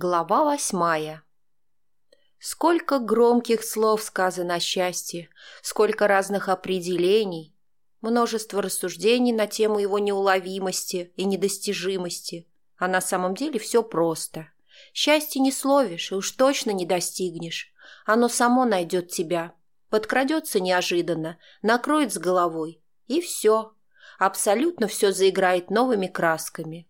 Глава восьмая Сколько громких слов сказано о счастье, сколько разных определений, множество рассуждений на тему его неуловимости и недостижимости, а на самом деле все просто. Счастье не словишь и уж точно не достигнешь. Оно само найдет тебя, подкрадется неожиданно, накроет с головой, и все. Абсолютно все заиграет новыми красками.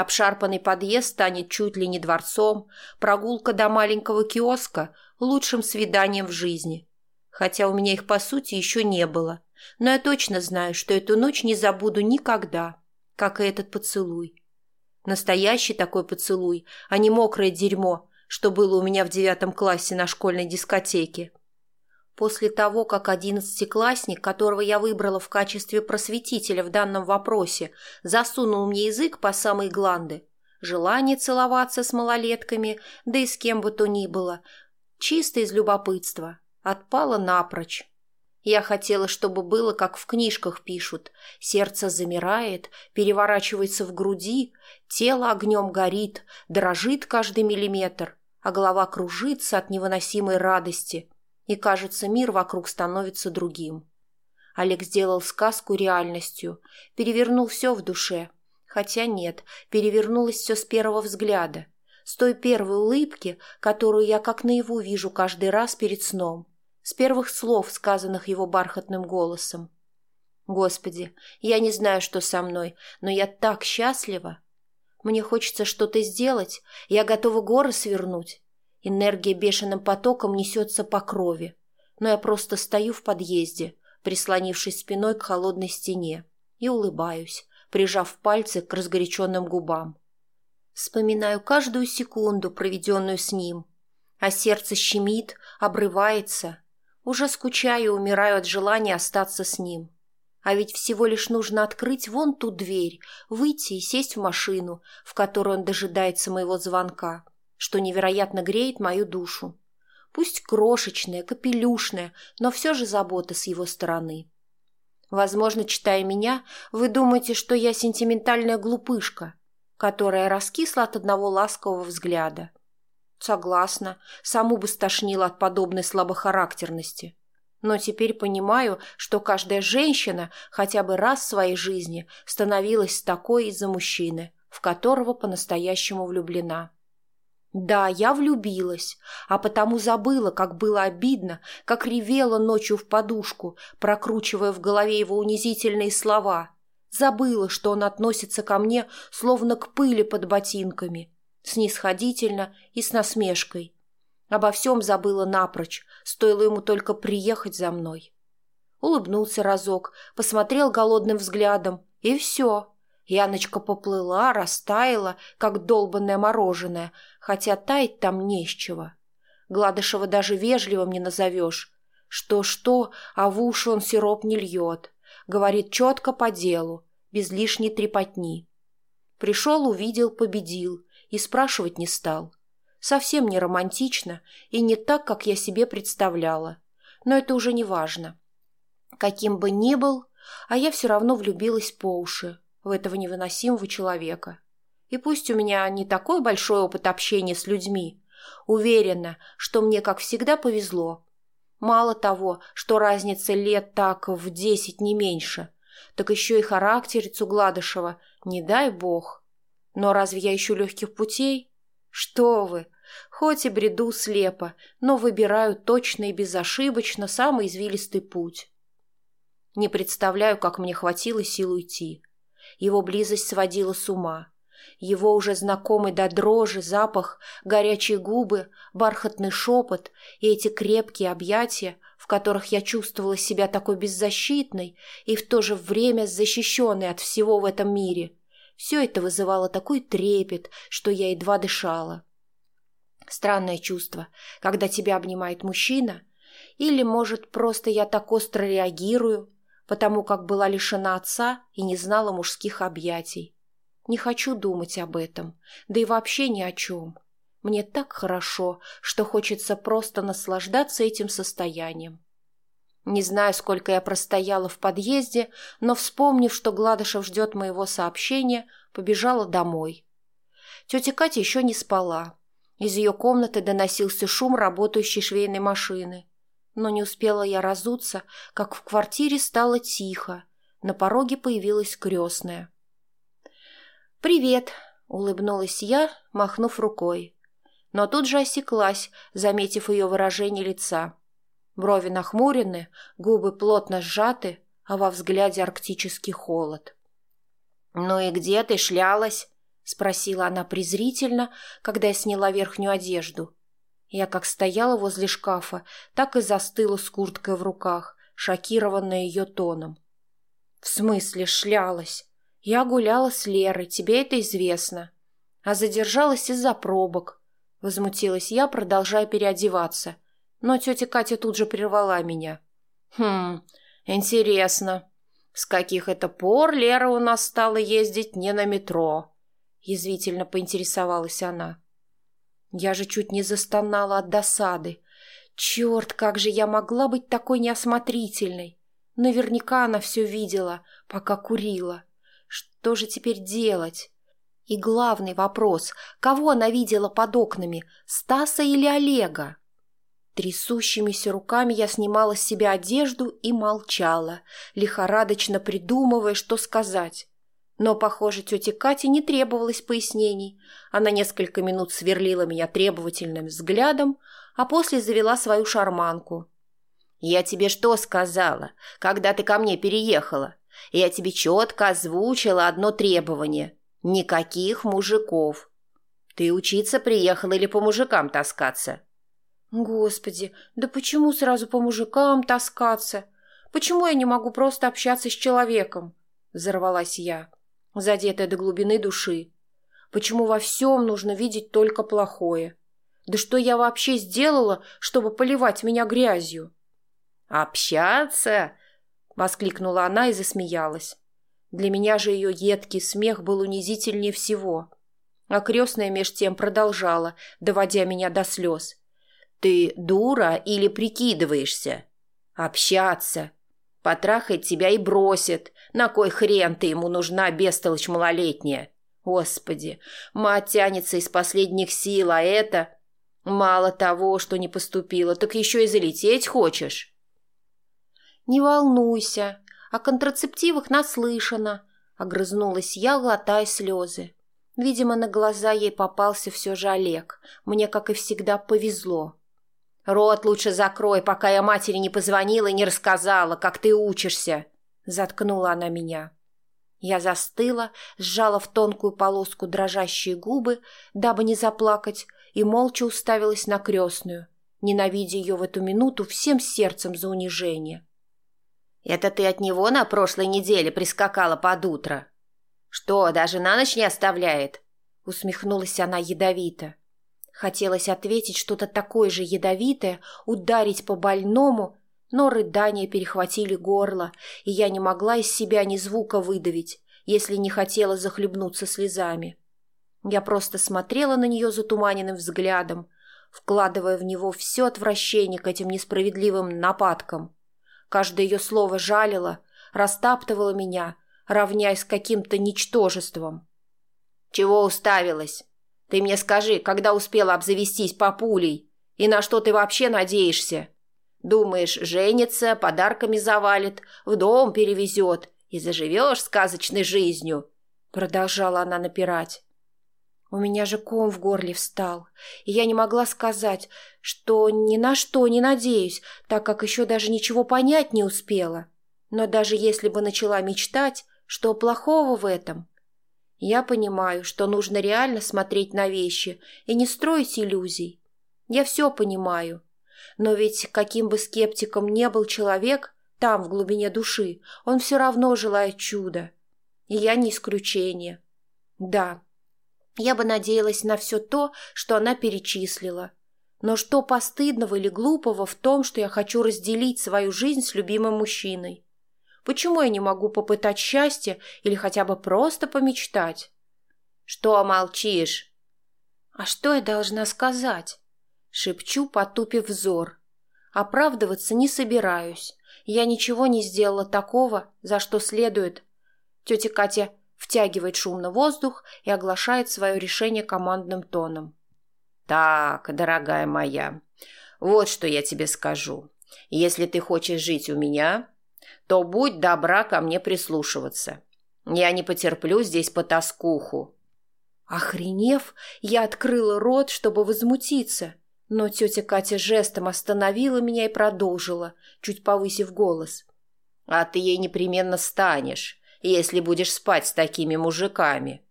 Обшарпанный подъезд станет чуть ли не дворцом, прогулка до маленького киоска – лучшим свиданием в жизни. Хотя у меня их, по сути, еще не было. Но я точно знаю, что эту ночь не забуду никогда, как и этот поцелуй. Настоящий такой поцелуй, а не мокрое дерьмо, что было у меня в девятом классе на школьной дискотеке. После того, как одиннадцатиклассник, которого я выбрала в качестве просветителя в данном вопросе, засунул мне язык по самой гланды, желание целоваться с малолетками, да и с кем бы то ни было, чисто из любопытства, отпало напрочь. Я хотела, чтобы было, как в книжках пишут. Сердце замирает, переворачивается в груди, тело огнем горит, дрожит каждый миллиметр, а голова кружится от невыносимой радости – и, кажется, мир вокруг становится другим. Олег сделал сказку реальностью, перевернул все в душе. Хотя нет, перевернулось все с первого взгляда, с той первой улыбки, которую я как наяву вижу каждый раз перед сном, с первых слов, сказанных его бархатным голосом. Господи, я не знаю, что со мной, но я так счастлива. Мне хочется что-то сделать, я готова горы свернуть. Энергия бешеным потоком несется по крови, но я просто стою в подъезде, прислонившись спиной к холодной стене, и улыбаюсь, прижав пальцы к разгоряченным губам. Вспоминаю каждую секунду, проведенную с ним, а сердце щемит, обрывается. Уже скучаю и умираю от желания остаться с ним. А ведь всего лишь нужно открыть вон ту дверь, выйти и сесть в машину, в которой он дожидается моего звонка что невероятно греет мою душу. Пусть крошечная, капелюшная, но все же забота с его стороны. Возможно, читая меня, вы думаете, что я сентиментальная глупышка, которая раскисла от одного ласкового взгляда. Согласна, саму бы стошнила от подобной слабохарактерности. Но теперь понимаю, что каждая женщина хотя бы раз в своей жизни становилась такой из-за мужчины, в которого по-настоящему влюблена. Да, я влюбилась, а потому забыла, как было обидно, как ревела ночью в подушку, прокручивая в голове его унизительные слова. Забыла, что он относится ко мне, словно к пыли под ботинками, снисходительно и с насмешкой. Обо всем забыла напрочь, стоило ему только приехать за мной. Улыбнулся разок, посмотрел голодным взглядом, и все. Яночка поплыла, растаяла, как долбанное мороженое, хотя таять там не с чего. Гладышева даже вежливым не назовешь. Что-что, а в уши он сироп не льет. Говорит четко по делу, без лишней трепотни. Пришел, увидел, победил и спрашивать не стал. Совсем не романтично и не так, как я себе представляла. Но это уже не важно. Каким бы ни был, а я все равно влюбилась по уши в этого невыносимого человека. И пусть у меня не такой большой опыт общения с людьми, уверена, что мне, как всегда, повезло. Мало того, что разница лет так в десять не меньше, так еще и характерицу Гладышева, не дай бог. Но разве я ищу легких путей? Что вы! Хоть и бреду слепо, но выбираю точно и безошибочно самый извилистый путь. Не представляю, как мне хватило сил уйти. Его близость сводила с ума. Его уже знакомый до дрожи запах, горячие губы, бархатный шепот и эти крепкие объятия, в которых я чувствовала себя такой беззащитной и в то же время защищенной от всего в этом мире. Все это вызывало такой трепет, что я едва дышала. Странное чувство, когда тебя обнимает мужчина, или, может, просто я так остро реагирую, потому как была лишена отца и не знала мужских объятий. Не хочу думать об этом, да и вообще ни о чем. Мне так хорошо, что хочется просто наслаждаться этим состоянием. Не знаю, сколько я простояла в подъезде, но, вспомнив, что Гладышев ждет моего сообщения, побежала домой. Тетя Катя еще не спала, Из ее комнаты доносился шум работающей швейной машины. Но не успела я разуться, как в квартире стало тихо. На пороге появилась крестная. «Привет!» — улыбнулась я, махнув рукой. Но тут же осеклась, заметив ее выражение лица. Брови нахмурены, губы плотно сжаты, а во взгляде арктический холод. «Ну и где ты шлялась?» — спросила она презрительно, когда я сняла верхнюю одежду. Я как стояла возле шкафа, так и застыла с курткой в руках, шокированная ее тоном. «В смысле шлялась? Я гуляла с Лерой, тебе это известно. А задержалась из-за пробок». Возмутилась я, продолжая переодеваться. Но тетя Катя тут же прервала меня. «Хм, интересно. С каких это пор Лера у нас стала ездить не на метро?» Язвительно поинтересовалась она. Я же чуть не застонала от досады. Черт, как же я могла быть такой неосмотрительной! Наверняка она все видела, пока курила. Что же теперь делать? И главный вопрос, кого она видела под окнами, Стаса или Олега? Трясущимися руками я снимала с себя одежду и молчала, лихорадочно придумывая, что сказать. Но, похоже, тете Кате не требовалось пояснений. Она несколько минут сверлила меня требовательным взглядом, а после завела свою шарманку. «Я тебе что сказала, когда ты ко мне переехала? Я тебе четко озвучила одно требование. Никаких мужиков. Ты учиться приехала или по мужикам таскаться?» «Господи, да почему сразу по мужикам таскаться? Почему я не могу просто общаться с человеком?» – взорвалась я задетая до глубины души. Почему во всем нужно видеть только плохое? Да что я вообще сделала, чтобы поливать меня грязью? «Общаться?» — воскликнула она и засмеялась. Для меня же ее едкий смех был унизительнее всего. А крестная меж тем продолжала, доводя меня до слез. «Ты дура или прикидываешься?» «Общаться. Потрахает тебя и бросит. На кой хрен ты ему нужна, бестолочь малолетняя? Господи, мать тянется из последних сил, а это... Мало того, что не поступила, так еще и залететь хочешь? Не волнуйся, о контрацептивах наслышана, огрызнулась я, глотая слезы. Видимо, на глаза ей попался все же Олег. Мне, как и всегда, повезло. Рот лучше закрой, пока я матери не позвонила и не рассказала, как ты учишься. Заткнула она меня. Я застыла, сжала в тонкую полоску дрожащие губы, дабы не заплакать, и молча уставилась на крестную, ненавидя ее в эту минуту всем сердцем за унижение. «Это ты от него на прошлой неделе прискакала под утро? Что, даже на ночь не оставляет?» Усмехнулась она ядовито. Хотелось ответить что-то такое же ядовитое, ударить по больному, но рыдания перехватили горло, и я не могла из себя ни звука выдавить, если не хотела захлебнуться слезами. Я просто смотрела на нее затуманенным взглядом, вкладывая в него все отвращение к этим несправедливым нападкам. Каждое ее слово жалило, растаптывало меня, равняясь каким-то ничтожеством. «Чего уставилась?» Ты мне скажи, когда успела обзавестись папулей? И на что ты вообще надеешься? Думаешь, женится, подарками завалит, в дом перевезет и заживешь сказочной жизнью?» Продолжала она напирать. У меня же ком в горле встал, и я не могла сказать, что ни на что не надеюсь, так как еще даже ничего понять не успела. Но даже если бы начала мечтать, что плохого в этом? Я понимаю, что нужно реально смотреть на вещи и не строить иллюзий. Я все понимаю. Но ведь каким бы скептиком не был человек, там, в глубине души, он все равно желает чуда. И я не исключение. Да, я бы надеялась на все то, что она перечислила. Но что постыдного или глупого в том, что я хочу разделить свою жизнь с любимым мужчиной? Почему я не могу попытать счастье или хотя бы просто помечтать? Что молчишь? А что я должна сказать? Шепчу, потупив взор. Оправдываться не собираюсь. Я ничего не сделала такого, за что следует. Тетя Катя втягивает шумно воздух и оглашает свое решение командным тоном. Так, дорогая моя, вот что я тебе скажу. Если ты хочешь жить у меня, то будь добра ко мне прислушиваться. Я не потерплю здесь потаскуху. Охренев, я открыла рот, чтобы возмутиться, но тетя Катя жестом остановила меня и продолжила, чуть повысив голос. А ты ей непременно станешь, если будешь спать с такими мужиками.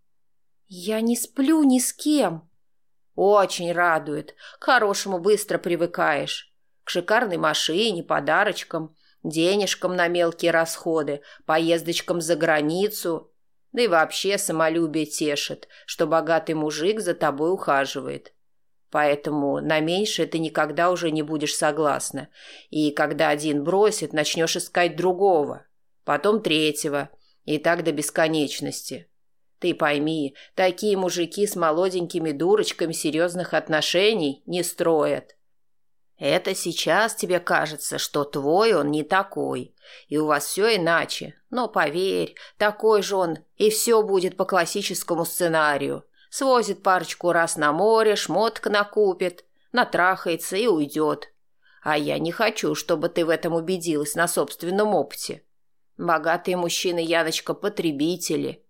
Я не сплю ни с кем. Очень радует. К хорошему быстро привыкаешь. К шикарной машине, подарочкам, денежкам на мелкие расходы, поездочкам за границу. Да и вообще самолюбие тешит, что богатый мужик за тобой ухаживает. Поэтому на меньшее ты никогда уже не будешь согласна. И когда один бросит, начнешь искать другого, потом третьего, и так до бесконечности. Ты пойми, такие мужики с молоденькими дурочками серьезных отношений не строят. Это сейчас тебе кажется, что твой он не такой, и у вас все иначе. Но поверь, такой же он, и все будет по классическому сценарию. Свозит парочку раз на море, шмоток накупит, натрахается и уйдет. А я не хочу, чтобы ты в этом убедилась на собственном опыте. Богатые мужчины, Яночка, потребители.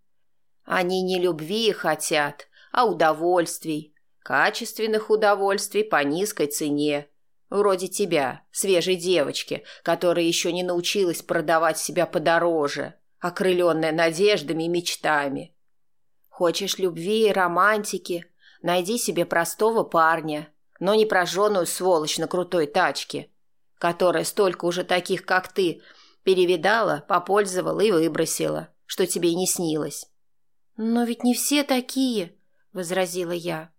Они не любви хотят, а удовольствий, качественных удовольствий по низкой цене. Вроде тебя, свежей девочки, которая еще не научилась продавать себя подороже, окрыленная надеждами и мечтами. Хочешь любви и романтики, найди себе простого парня, но не прожженную сволочь на крутой тачке, которая столько уже таких, как ты, перевидала, попользовала и выбросила, что тебе и не снилось. «Но ведь не все такие», — возразила я.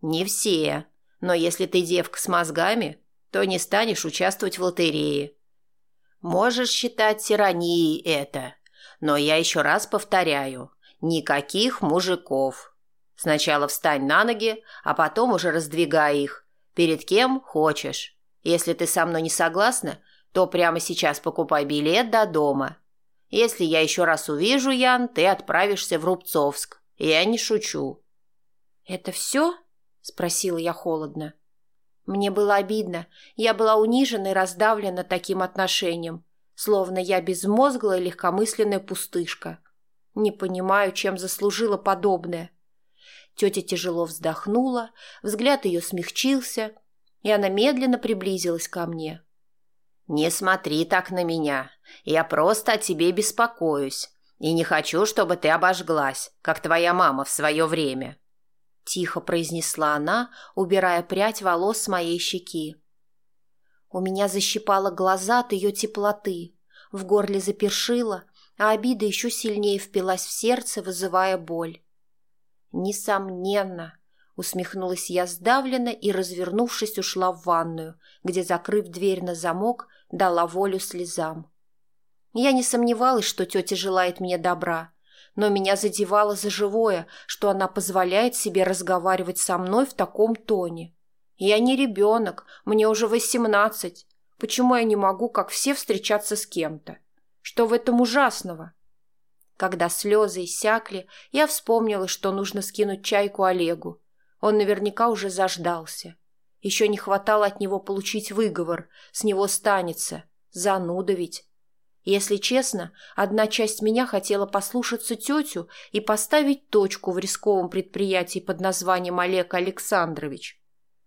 «Не все, но если ты девка с мозгами, то не станешь участвовать в лотерее. Можешь считать тиранией это, но я еще раз повторяю, никаких мужиков. Сначала встань на ноги, а потом уже раздвигай их. Перед кем хочешь. Если ты со мной не согласна, то прямо сейчас покупай билет до дома. Если я еще раз увижу, Ян, ты отправишься в Рубцовск. Я не шучу. «Это все?» – спросила я холодно. Мне было обидно. Я была унижена и раздавлена таким отношением, словно я безмозглая легкомысленная пустышка. Не понимаю, чем заслужила подобное. Тетя тяжело вздохнула, взгляд ее смягчился, и она медленно приблизилась ко мне. «Не смотри так на меня. Я просто о тебе беспокоюсь и не хочу, чтобы ты обожглась, как твоя мама в свое время». Тихо произнесла она, убирая прядь волос с моей щеки. У меня защипало глаза от ее теплоты, в горле запершило, а обида еще сильнее впилась в сердце, вызывая боль. «Несомненно», — усмехнулась я сдавленно и, развернувшись, ушла в ванную, где, закрыв дверь на замок, дала волю слезам. Я не сомневалась, что тетя желает мне добра, но меня задевало за живое, что она позволяет себе разговаривать со мной в таком тоне. Я не ребенок, мне уже восемнадцать. Почему я не могу, как все, встречаться с кем-то? Что в этом ужасного? Когда слезы иссякли, я вспомнила, что нужно скинуть чайку Олегу. Он наверняка уже заждался. Еще не хватало от него получить выговор, с него станется. Зануда ведь. Если честно, одна часть меня хотела послушаться тетю и поставить точку в рисковом предприятии под названием Олег Александрович.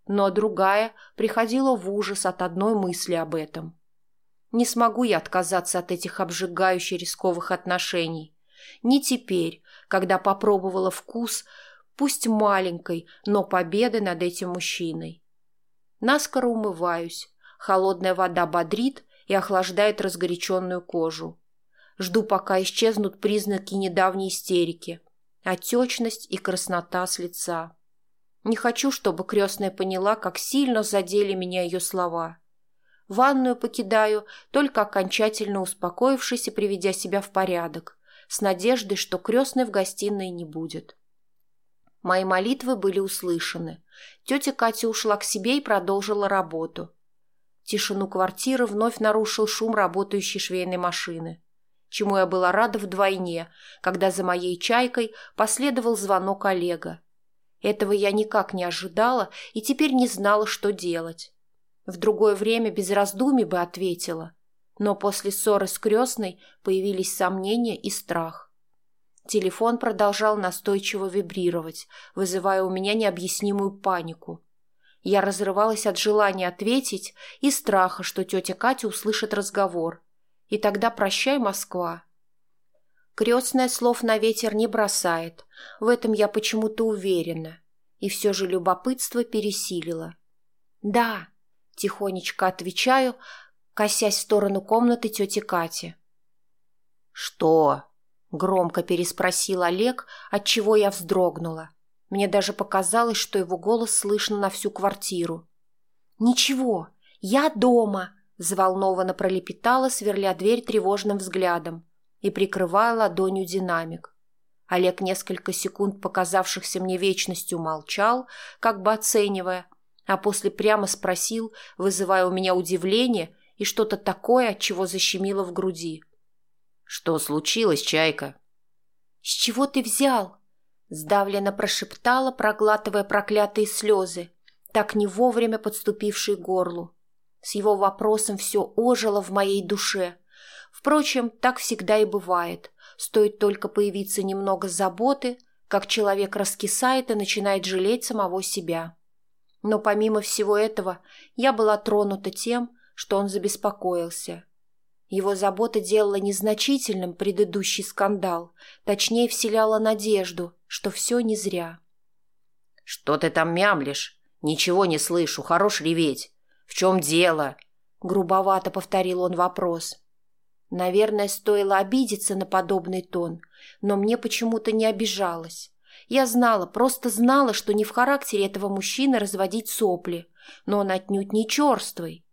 Но другая приходила в ужас от одной мысли об этом. Не смогу я отказаться от этих обжигающих рисковых отношений. Не теперь, когда попробовала вкус, пусть маленькой, но победы над этим мужчиной. Наскоро умываюсь, холодная вода бодрит, и охлаждает разгоряченную кожу. Жду, пока исчезнут признаки недавней истерики, отечность и краснота с лица. Не хочу, чтобы крестная поняла, как сильно задели меня ее слова. Ванную покидаю, только окончательно успокоившись и приведя себя в порядок, с надеждой, что крестной в гостиной не будет. Мои молитвы были услышаны. Тетя Катя ушла к себе и продолжила работу. Тишину квартиры вновь нарушил шум работающей швейной машины, чему я была рада вдвойне, когда за моей чайкой последовал звонок Олега. Этого я никак не ожидала и теперь не знала, что делать. В другое время без раздумий бы ответила, но после ссоры с крестной появились сомнения и страх. Телефон продолжал настойчиво вибрировать, вызывая у меня необъяснимую панику. Я разрывалась от желания ответить и страха, что тетя Катя услышит разговор. И тогда прощай, Москва. Крестная слов на ветер не бросает, в этом я почему-то уверена. И все же любопытство пересилило. «Да», — тихонечко отвечаю, косясь в сторону комнаты тети Кати. «Что?» — громко переспросил Олег, отчего я вздрогнула. Мне даже показалось, что его голос слышно на всю квартиру. «Ничего, я дома!» — взволнованно пролепетала, сверля дверь тревожным взглядом и прикрывая ладонью динамик. Олег несколько секунд, показавшихся мне вечностью, молчал, как бы оценивая, а после прямо спросил, вызывая у меня удивление и что-то такое, чего защемило в груди. «Что случилось, Чайка?» «С чего ты взял?» Сдавленно прошептала, проглатывая проклятые слезы, так не вовремя подступившие к горлу. С его вопросом все ожило в моей душе. Впрочем, так всегда и бывает. Стоит только появиться немного заботы, как человек раскисает и начинает жалеть самого себя. Но помимо всего этого, я была тронута тем, что он забеспокоился – его забота делала незначительным предыдущий скандал, точнее вселяла надежду, что все не зря. «Что ты там мямлишь? Ничего не слышу, хорош реветь. В чем дело?» Грубовато повторил он вопрос. Наверное, стоило обидеться на подобный тон, но мне почему-то не обижалась. Я знала, просто знала, что не в характере этого мужчины разводить сопли, но он отнюдь не черствый.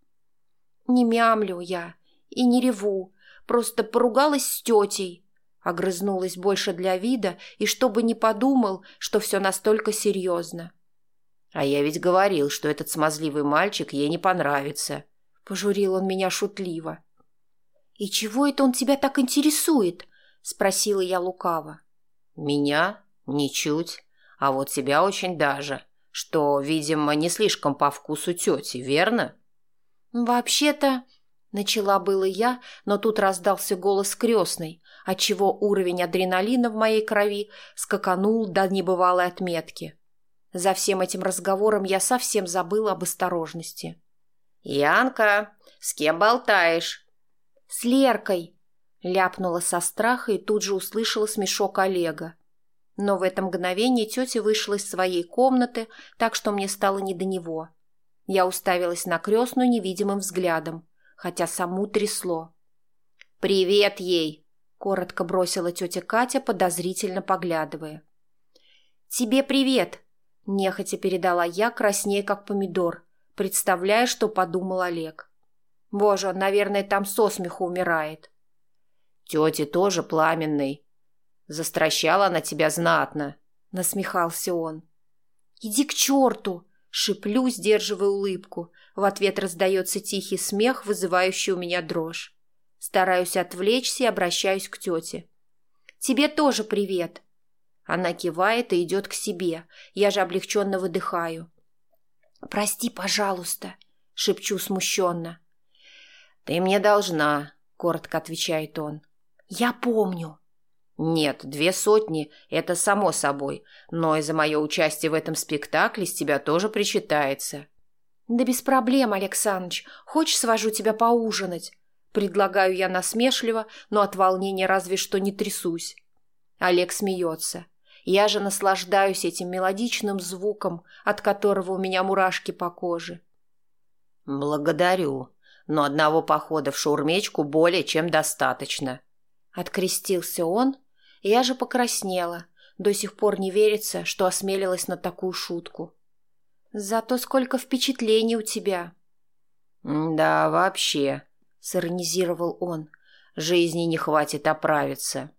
Не мямлю я, и не реву, просто поругалась с тетей. Огрызнулась больше для вида и чтобы не подумал, что все настолько серьезно. А я ведь говорил, что этот смазливый мальчик ей не понравится. Пожурил он меня шутливо. «И чего это он тебя так интересует?» — спросила я лукаво. «Меня? Ничуть. А вот тебя очень даже. Что, видимо, не слишком по вкусу тети, верно?» «Вообще-то...» Начала было я, но тут раздался голос крестной, отчего уровень адреналина в моей крови скаканул до небывалой отметки. За всем этим разговором я совсем забыла об осторожности. «Янка, с кем болтаешь?» «С Леркой!» Ляпнула со страха и тут же услышала смешок Олега. Но в это мгновение тетя вышла из своей комнаты, так что мне стало не до него. Я уставилась на крестную невидимым взглядом хотя саму трясло. «Привет ей!» — коротко бросила тетя Катя, подозрительно поглядывая. «Тебе привет!» — нехотя передала я, краснее как помидор, представляя, что подумал Олег. «Боже, он, наверное, там со смеху умирает». «Тети тоже пламенный. Застращала она тебя знатно», — насмехался он. «Иди к черту!» — шиплю, сдерживая улыбку, в ответ раздается тихий смех, вызывающий у меня дрожь. Стараюсь отвлечься и обращаюсь к тете. «Тебе тоже привет!» Она кивает и идет к себе. Я же облегченно выдыхаю. «Прости, пожалуйста», — шепчу смущенно. «Ты мне должна», — коротко отвечает он. «Я помню». «Нет, две сотни — это само собой, но и за мое участие в этом спектакле с тебя тоже причитается». «Да без проблем, Александрович. Хочешь, свожу тебя поужинать?» Предлагаю я насмешливо, но от волнения разве что не трясусь. Олег смеется. Я же наслаждаюсь этим мелодичным звуком, от которого у меня мурашки по коже. «Благодарю, но одного похода в шаурмечку более чем достаточно». Открестился он, я же покраснела. До сих пор не верится, что осмелилась на такую шутку. Зато сколько впечатлений у тебя. Да, вообще, сиронизировал он. Жизни не хватит оправиться.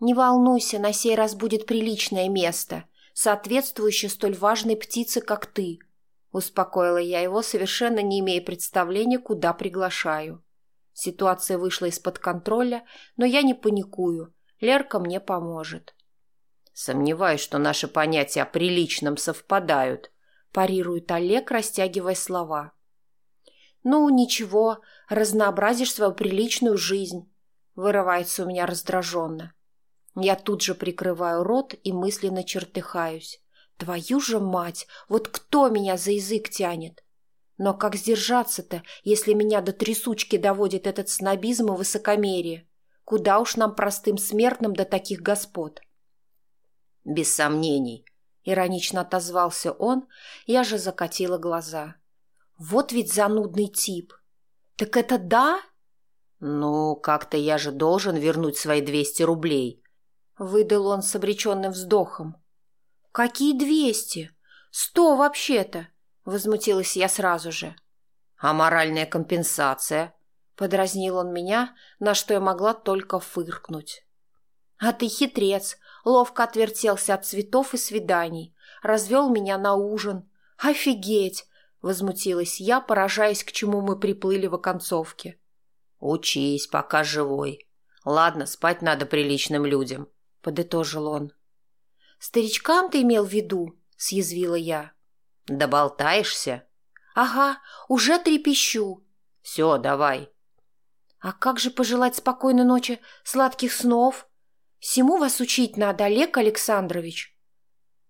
Не волнуйся, на сей раз будет приличное место, соответствующее столь важной птице, как ты. Успокоила я его, совершенно не имея представления, куда приглашаю. Ситуация вышла из-под контроля, но я не паникую. Лерка мне поможет. Сомневаюсь, что наши понятия о приличном совпадают, парирует Олег, растягивая слова. Ну, ничего, разнообразишь свою приличную жизнь, вырывается у меня раздраженно. Я тут же прикрываю рот и мысленно чертыхаюсь. Твою же мать, вот кто меня за язык тянет? Но как сдержаться-то, если меня до трясучки доводит этот снобизм и высокомерие? Куда уж нам, простым смертным, до таких господ? Без сомнений, иронично отозвался он, я же закатила глаза. Вот ведь занудный тип. Так это да? Ну, как-то я же должен вернуть свои двести рублей. Выдал он с обреченным вздохом. Какие двести? Сто вообще-то. Возмутилась я сразу же. А моральная компенсация? Подразнил он меня, на что я могла только фыркнуть. А ты хитрец, ловко отвертелся от цветов и свиданий, развел меня на ужин. Офигеть! Возмутилась я, поражаясь, к чему мы приплыли в оконцовке. Учись, пока живой. Ладно, спать надо приличным людям, подытожил он. Старичкам ты имел в виду? Съязвила я. Да болтаешься? Ага, уже трепещу. Все, давай. А как же пожелать спокойной ночи, сладких снов? Всему вас учить надо, Олег Александрович.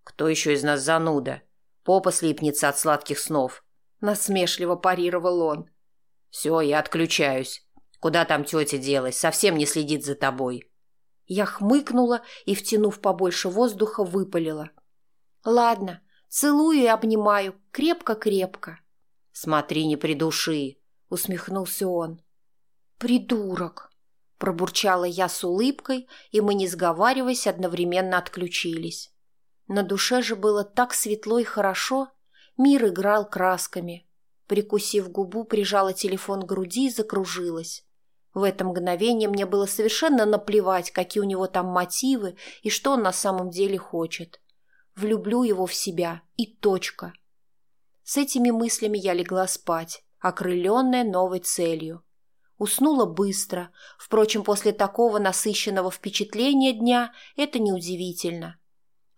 Кто еще из нас зануда? Попа слипнется от сладких снов. Насмешливо парировал он. Все, я отключаюсь. Куда там тетя делась? Совсем не следит за тобой. Я хмыкнула и, втянув побольше воздуха, выпалила. Ладно, Целую и обнимаю, крепко-крепко. Смотри, не придуши, усмехнулся он. Придурок, пробурчала я с улыбкой, и мы, не сговариваясь, одновременно отключились. На душе же было так светло и хорошо, мир играл красками. Прикусив губу, прижала телефон к груди и закружилась. В это мгновение мне было совершенно наплевать, какие у него там мотивы и что он на самом деле хочет. Влюблю его в себя. И точка. С этими мыслями я легла спать, окрыленная новой целью. Уснула быстро. Впрочем, после такого насыщенного впечатления дня это неудивительно.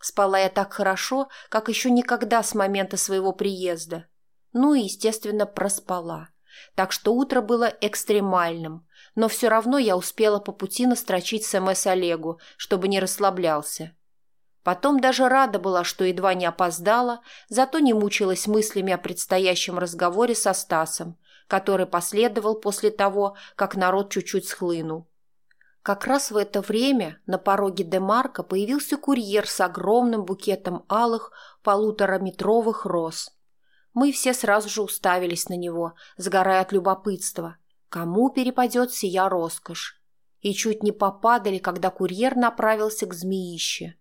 Спала я так хорошо, как еще никогда с момента своего приезда. Ну и, естественно, проспала. Так что утро было экстремальным, но все равно я успела по пути настрочить СМС Олегу, чтобы не расслаблялся. Потом даже рада была, что едва не опоздала, зато не мучилась мыслями о предстоящем разговоре со Стасом, который последовал после того, как народ чуть-чуть схлынул. Как раз в это время на пороге Демарка появился курьер с огромным букетом алых полутораметровых роз. Мы все сразу же уставились на него, сгорая от любопытства. Кому перепадет сия роскошь? И чуть не попадали, когда курьер направился к змеище.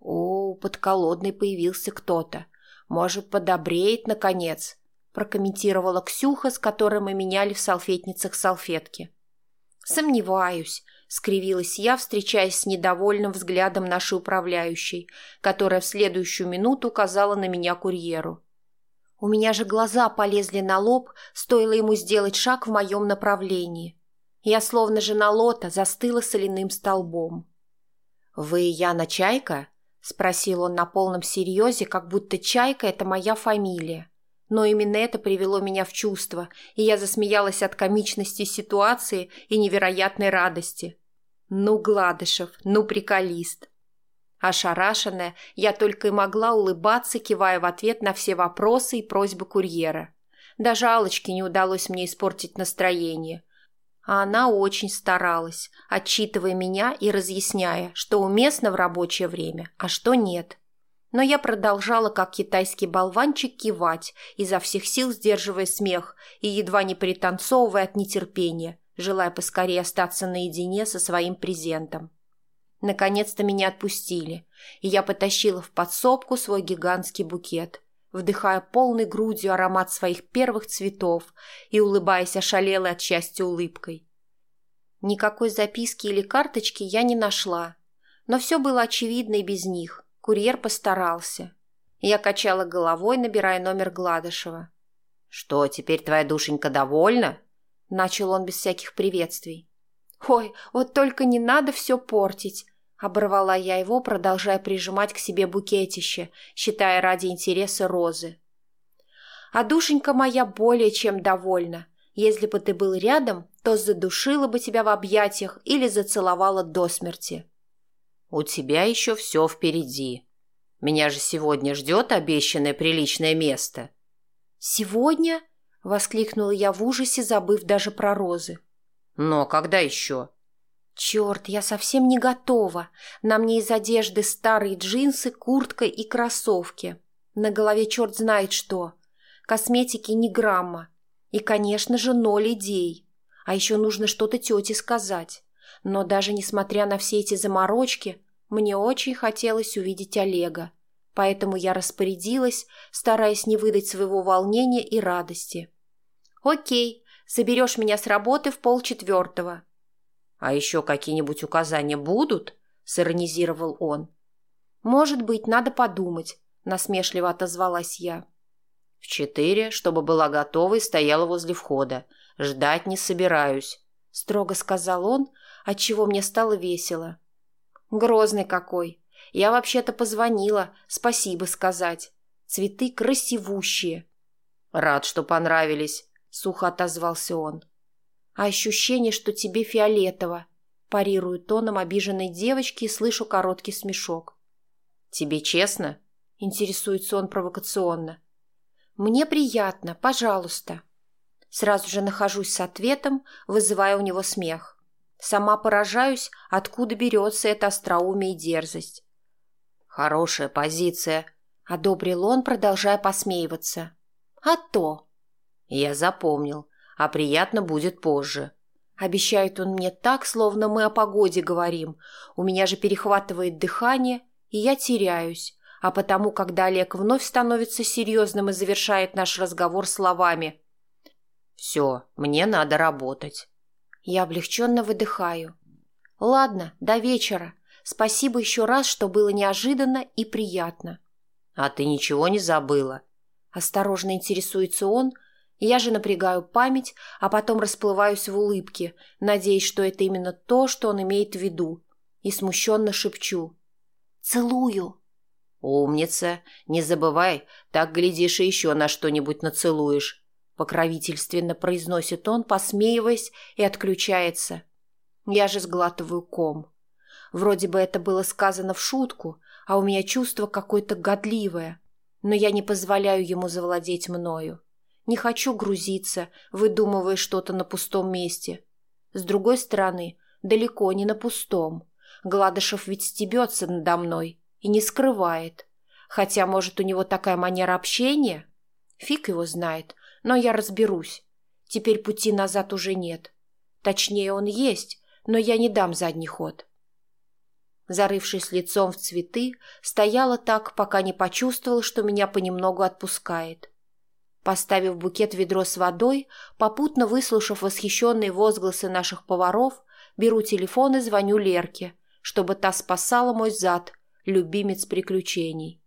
«О, подколодный появился кто-то. Может, подобреет, наконец», – прокомментировала Ксюха, с которой мы меняли в салфетницах салфетки. «Сомневаюсь», – скривилась я, встречаясь с недовольным взглядом нашей управляющей, которая в следующую минуту указала на меня курьеру. У меня же глаза полезли на лоб, стоило ему сделать шаг в моем направлении. Я, словно жена Лота, застыла соляным столбом. «Вы Яна Чайка?» — спросил он на полном серьезе, как будто «Чайка» — это моя фамилия. Но именно это привело меня в чувство, и я засмеялась от комичности ситуации и невероятной радости. Ну, Гладышев, ну, приколист. Ошарашенная, я только и могла улыбаться, кивая в ответ на все вопросы и просьбы курьера. Даже Алочке не удалось мне испортить настроение. А она очень старалась, отчитывая меня и разъясняя, что уместно в рабочее время, а что нет. Но я продолжала, как китайский болванчик, кивать, изо всех сил сдерживая смех и едва не пританцовывая от нетерпения, желая поскорее остаться наедине со своим презентом. Наконец-то меня отпустили, и я потащила в подсобку свой гигантский букет вдыхая полной грудью аромат своих первых цветов и улыбаясь ошалелой от счастья улыбкой. Никакой записки или карточки я не нашла, но все было очевидно и без них. Курьер постарался. Я качала головой, набирая номер Гладышева. «Что, теперь твоя душенька довольна?» Начал он без всяких приветствий. «Ой, вот только не надо все портить!» Оборвала я его, продолжая прижимать к себе букетище, считая ради интереса розы. А душенька моя более чем довольна. Если бы ты был рядом, то задушила бы тебя в объятиях или зацеловала до смерти. У тебя еще все впереди. Меня же сегодня ждет обещанное приличное место. Сегодня? Воскликнула я в ужасе, забыв даже про розы. Но когда еще? Черт, я совсем не готова. На мне из одежды старые джинсы, куртка и кроссовки. На голове черт знает что. Косметики ни грамма. И, конечно же, ноль идей. А еще нужно что-то тете сказать. Но даже несмотря на все эти заморочки, мне очень хотелось увидеть Олега. Поэтому я распорядилась, стараясь не выдать своего волнения и радости. «Окей, соберешь меня с работы в полчетвертого». «А еще какие-нибудь указания будут?» – сиронизировал он. «Может быть, надо подумать», – насмешливо отозвалась я. В четыре, чтобы была готова и стояла возле входа. Ждать не собираюсь, — строго сказал он, отчего мне стало весело. Грозный какой. Я вообще-то позвонила, спасибо сказать. Цветы красивущие. Рад, что понравились, — сухо отозвался он. А ощущение, что тебе фиолетово, — парирую тоном обиженной девочки и слышу короткий смешок. Тебе честно? — интересуется он провокационно. «Мне приятно, пожалуйста». Сразу же нахожусь с ответом, вызывая у него смех. Сама поражаюсь, откуда берется эта остроумие и дерзость. «Хорошая позиция», — одобрил он, продолжая посмеиваться. «А то!» «Я запомнил, а приятно будет позже». Обещает он мне так, словно мы о погоде говорим. У меня же перехватывает дыхание, и я теряюсь, а потому, когда Олег вновь становится серьезным и завершает наш разговор словами «Все, мне надо работать». Я облегченно выдыхаю. «Ладно, до вечера. Спасибо еще раз, что было неожиданно и приятно». «А ты ничего не забыла?» Осторожно интересуется он, я же напрягаю память, а потом расплываюсь в улыбке, надеясь, что это именно то, что он имеет в виду, и смущенно шепчу. «Целую!» «Умница! Не забывай, так, глядишь, и еще на что-нибудь нацелуешь!» Покровительственно произносит он, посмеиваясь, и отключается. Я же сглатываю ком. Вроде бы это было сказано в шутку, а у меня чувство какое-то годливое. Но я не позволяю ему завладеть мною. Не хочу грузиться, выдумывая что-то на пустом месте. С другой стороны, далеко не на пустом. Гладышев ведь стебется надо мной и не скрывает. Хотя, может, у него такая манера общения? Фиг его знает, но я разберусь. Теперь пути назад уже нет. Точнее, он есть, но я не дам задний ход. Зарывшись лицом в цветы, стояла так, пока не почувствовала, что меня понемногу отпускает. Поставив букет в ведро с водой, попутно выслушав восхищенные возгласы наших поваров, беру телефон и звоню Лерке, чтобы та спасала мой зад любимец приключений.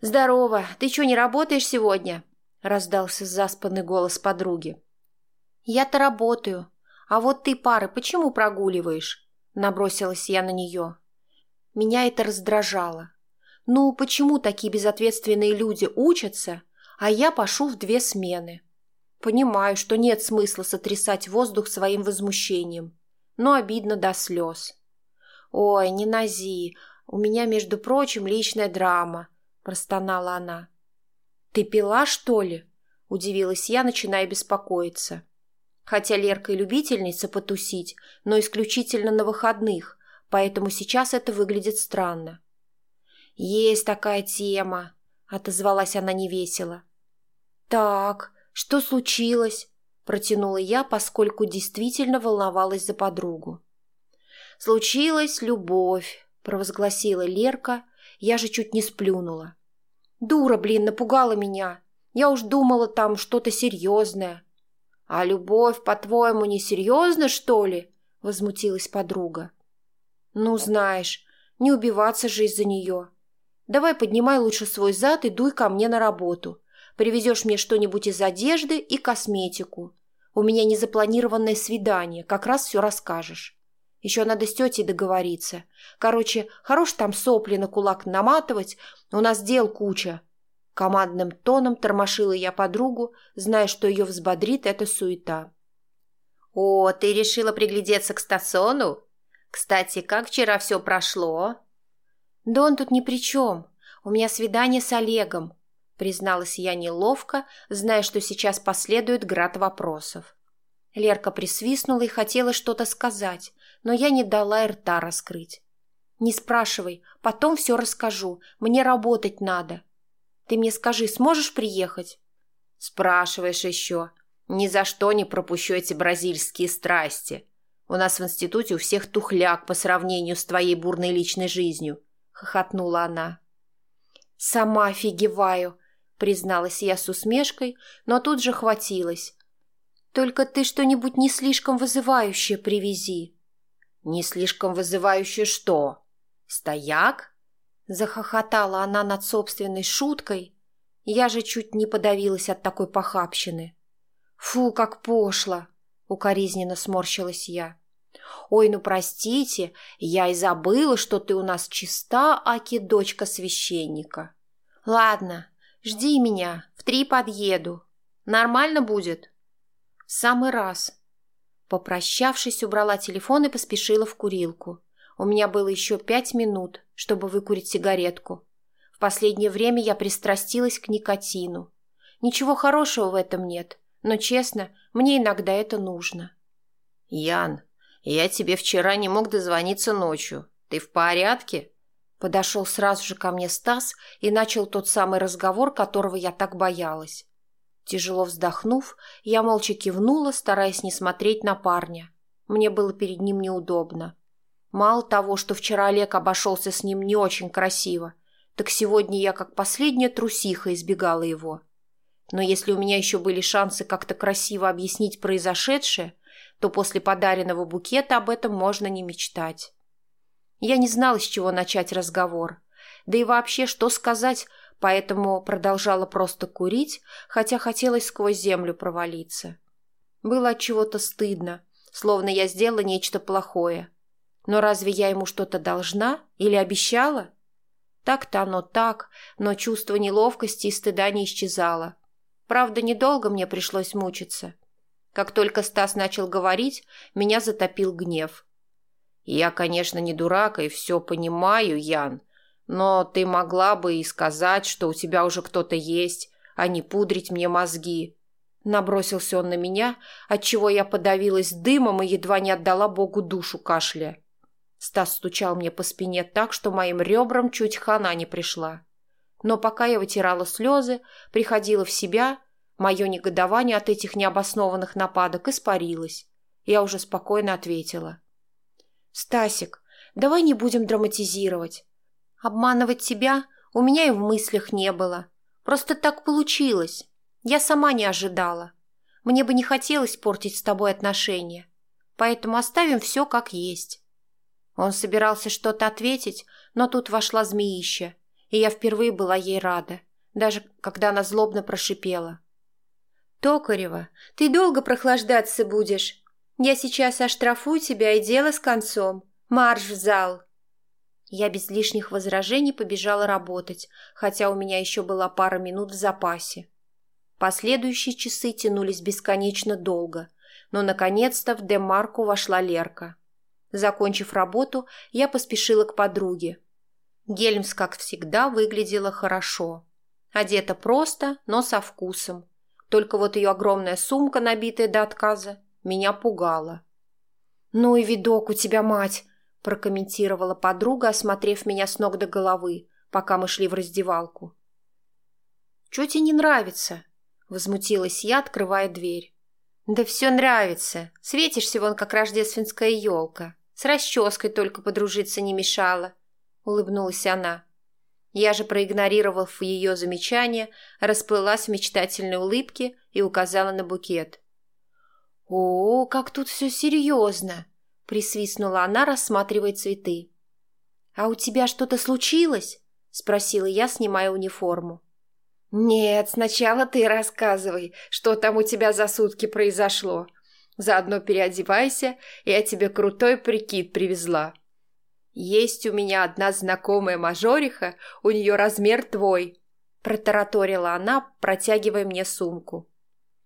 «Здорово! Ты что, не работаешь сегодня?» — раздался заспанный голос подруги. «Я-то работаю. А вот ты, пары, почему прогуливаешь?» — набросилась я на нее. Меня это раздражало. «Ну, почему такие безответственные люди учатся, а я пошу в две смены?» Понимаю, что нет смысла сотрясать воздух своим возмущением, но обидно до слез. «Ой, не нази, «У меня, между прочим, личная драма», – простонала она. «Ты пила, что ли?» – удивилась я, начиная беспокоиться. Хотя Лерка и любительница потусить, но исключительно на выходных, поэтому сейчас это выглядит странно. «Есть такая тема», – отозвалась она невесело. «Так, что случилось?» – протянула я, поскольку действительно волновалась за подругу. «Случилась любовь», — провозгласила Лерка, я же чуть не сплюнула. «Дура, блин, напугала меня. Я уж думала, там что-то серьезное». «А любовь, по-твоему, не серьезна, что ли?» — возмутилась подруга. «Ну, знаешь, не убиваться же из-за нее. Давай поднимай лучше свой зад и дуй ко мне на работу. Привезешь мне что-нибудь из одежды и косметику. У меня незапланированное свидание, как раз все расскажешь». Еще надо с тетей договориться. Короче, хорош там сопли на кулак наматывать, у нас дел куча. Командным тоном тормошила я подругу, зная, что ее взбодрит эта суета. «О, ты решила приглядеться к Стасону? Кстати, как вчера все прошло?» «Да он тут ни при чем. У меня свидание с Олегом», призналась я неловко, зная, что сейчас последует град вопросов. Лерка присвистнула и хотела что-то сказать, но я не дала рта раскрыть. «Не спрашивай, потом все расскажу, мне работать надо. Ты мне скажи, сможешь приехать?» «Спрашиваешь еще. Ни за что не пропущу эти бразильские страсти. У нас в институте у всех тухляк по сравнению с твоей бурной личной жизнью», — хохотнула она. «Сама офигеваю», — призналась я с усмешкой, но тут же хватилась. «Только ты что-нибудь не слишком вызывающее привези». «Не слишком вызывающее что? Стояк?» Захохотала она над собственной шуткой. Я же чуть не подавилась от такой похабщины. «Фу, как пошло!» — укоризненно сморщилась я. «Ой, ну простите, я и забыла, что ты у нас чиста, аки дочка священника. Ладно, жди меня, в три подъеду. Нормально будет?» «В самый раз». Попрощавшись, убрала телефон и поспешила в курилку. У меня было еще пять минут, чтобы выкурить сигаретку. В последнее время я пристрастилась к никотину. Ничего хорошего в этом нет, но, честно, мне иногда это нужно. «Ян, я тебе вчера не мог дозвониться ночью. Ты в порядке?» Подошел сразу же ко мне Стас и начал тот самый разговор, которого я так боялась. Тяжело вздохнув, я молча кивнула, стараясь не смотреть на парня. Мне было перед ним неудобно. Мало того, что вчера Олег обошелся с ним не очень красиво, так сегодня я как последняя трусиха избегала его. Но если у меня еще были шансы как-то красиво объяснить произошедшее, то после подаренного букета об этом можно не мечтать. Я не знала, с чего начать разговор. Да и вообще, что сказать, поэтому продолжала просто курить, хотя хотелось сквозь землю провалиться. Было от чего-то стыдно, словно я сделала нечто плохое. Но разве я ему что-то должна или обещала? Так-то оно так, но чувство неловкости и стыда не исчезало. Правда, недолго мне пришлось мучиться. Как только Стас начал говорить, меня затопил гнев. «Я, конечно, не дурак и все понимаю, Ян, но ты могла бы и сказать, что у тебя уже кто-то есть, а не пудрить мне мозги». Набросился он на меня, отчего я подавилась дымом и едва не отдала Богу душу кашля. Стас стучал мне по спине так, что моим ребрам чуть хана не пришла. Но пока я вытирала слезы, приходила в себя, мое негодование от этих необоснованных нападок испарилось. Я уже спокойно ответила. «Стасик, давай не будем драматизировать. Обманывать тебя у меня и в мыслях не было. Просто так получилось. Я сама не ожидала. Мне бы не хотелось портить с тобой отношения. Поэтому оставим все как есть». Он собирался что-то ответить, но тут вошла змеища, и я впервые была ей рада, даже когда она злобно прошипела. «Токарева, ты долго прохлаждаться будешь? Я сейчас оштрафую тебя, и дело с концом. Марш в зал!» Я без лишних возражений побежала работать, хотя у меня еще была пара минут в запасе. Последующие часы тянулись бесконечно долго, но наконец-то в Демарку вошла Лерка. Закончив работу, я поспешила к подруге. Гельмс, как всегда, выглядела хорошо. Одета просто, но со вкусом. Только вот ее огромная сумка, набитая до отказа, меня пугала. «Ну и видок у тебя, мать!» – прокомментировала подруга, осмотрев меня с ног до головы, пока мы шли в раздевалку. «Чего тебе не нравится?» – возмутилась я, открывая дверь. «Да все нравится. Светишься вон, как рождественская елка», с расческой только подружиться не мешало», — улыбнулась она. Я же, проигнорировав ее замечание, расплылась в мечтательной улыбке и указала на букет. «О, как тут все серьезно!» — присвистнула она, рассматривая цветы. «А у тебя что-то случилось?» — спросила я, снимая униформу. «Нет, сначала ты рассказывай, что там у тебя за сутки произошло. Заодно переодевайся, я тебе крутой прикид привезла. Есть у меня одна знакомая мажориха, у нее размер твой, протараторила она, протягивая мне сумку.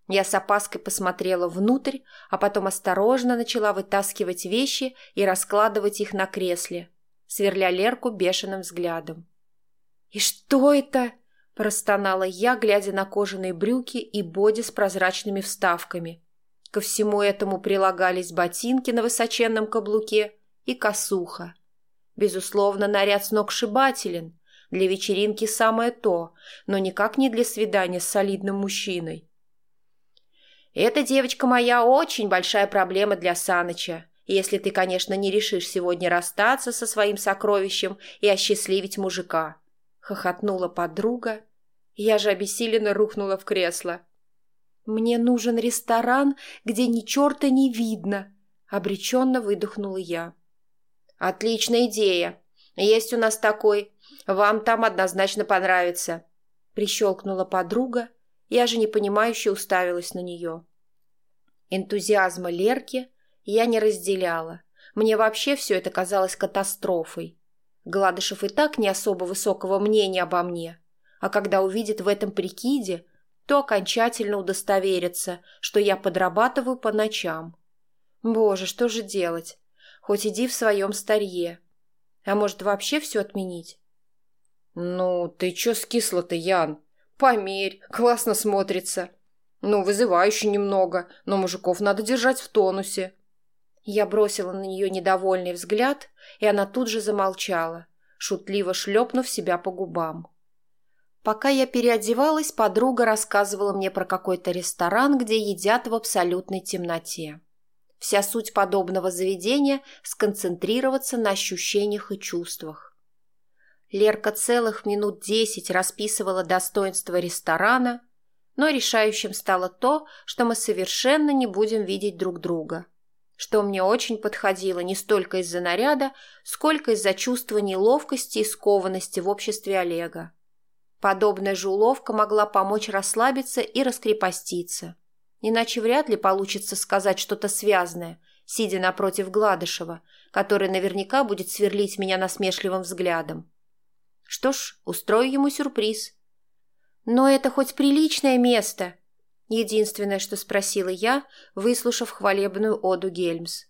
Я с опаской посмотрела внутрь, а потом осторожно начала вытаскивать вещи и раскладывать их на кресле, сверля Лерку бешеным взглядом. «И что это?» – простонала я, глядя на кожаные брюки и боди с прозрачными вставками. Ко всему этому прилагались ботинки на высоченном каблуке и косуха. Безусловно, наряд сногсшибателен. Для вечеринки самое то, но никак не для свидания с солидным мужчиной. «Эта девочка моя очень большая проблема для Саныча, если ты, конечно, не решишь сегодня расстаться со своим сокровищем и осчастливить мужика», — хохотнула подруга. Я же обессиленно рухнула в кресло. «Мне нужен ресторан, где ни черта не видно», — обреченно выдохнула я. «Отличная идея. Есть у нас такой. Вам там однозначно понравится», — прищелкнула подруга. Я же непонимающе уставилась на нее. Энтузиазма Лерки я не разделяла. Мне вообще все это казалось катастрофой. Гладышев и так не особо высокого мнения обо мне. А когда увидит в этом прикиде, то окончательно удостоверится, что я подрабатываю по ночам. Боже, что же делать? Хоть иди в своем старье. А может, вообще все отменить? Ну, ты че скисла-то, Ян? Померь, классно смотрится. Ну, вызывающе немного, но мужиков надо держать в тонусе. Я бросила на нее недовольный взгляд, и она тут же замолчала, шутливо шлепнув себя по губам. Пока я переодевалась, подруга рассказывала мне про какой-то ресторан, где едят в абсолютной темноте. Вся суть подобного заведения – сконцентрироваться на ощущениях и чувствах. Лерка целых минут десять расписывала достоинства ресторана, но решающим стало то, что мы совершенно не будем видеть друг друга, что мне очень подходило не столько из-за наряда, сколько из-за чувства неловкости и скованности в обществе Олега. Подобная же уловка могла помочь расслабиться и раскрепоститься. Иначе вряд ли получится сказать что-то связанное, сидя напротив Гладышева, который наверняка будет сверлить меня насмешливым взглядом. Что ж, устрою ему сюрприз. «Но это хоть приличное место?» Единственное, что спросила я, выслушав хвалебную оду Гельмс.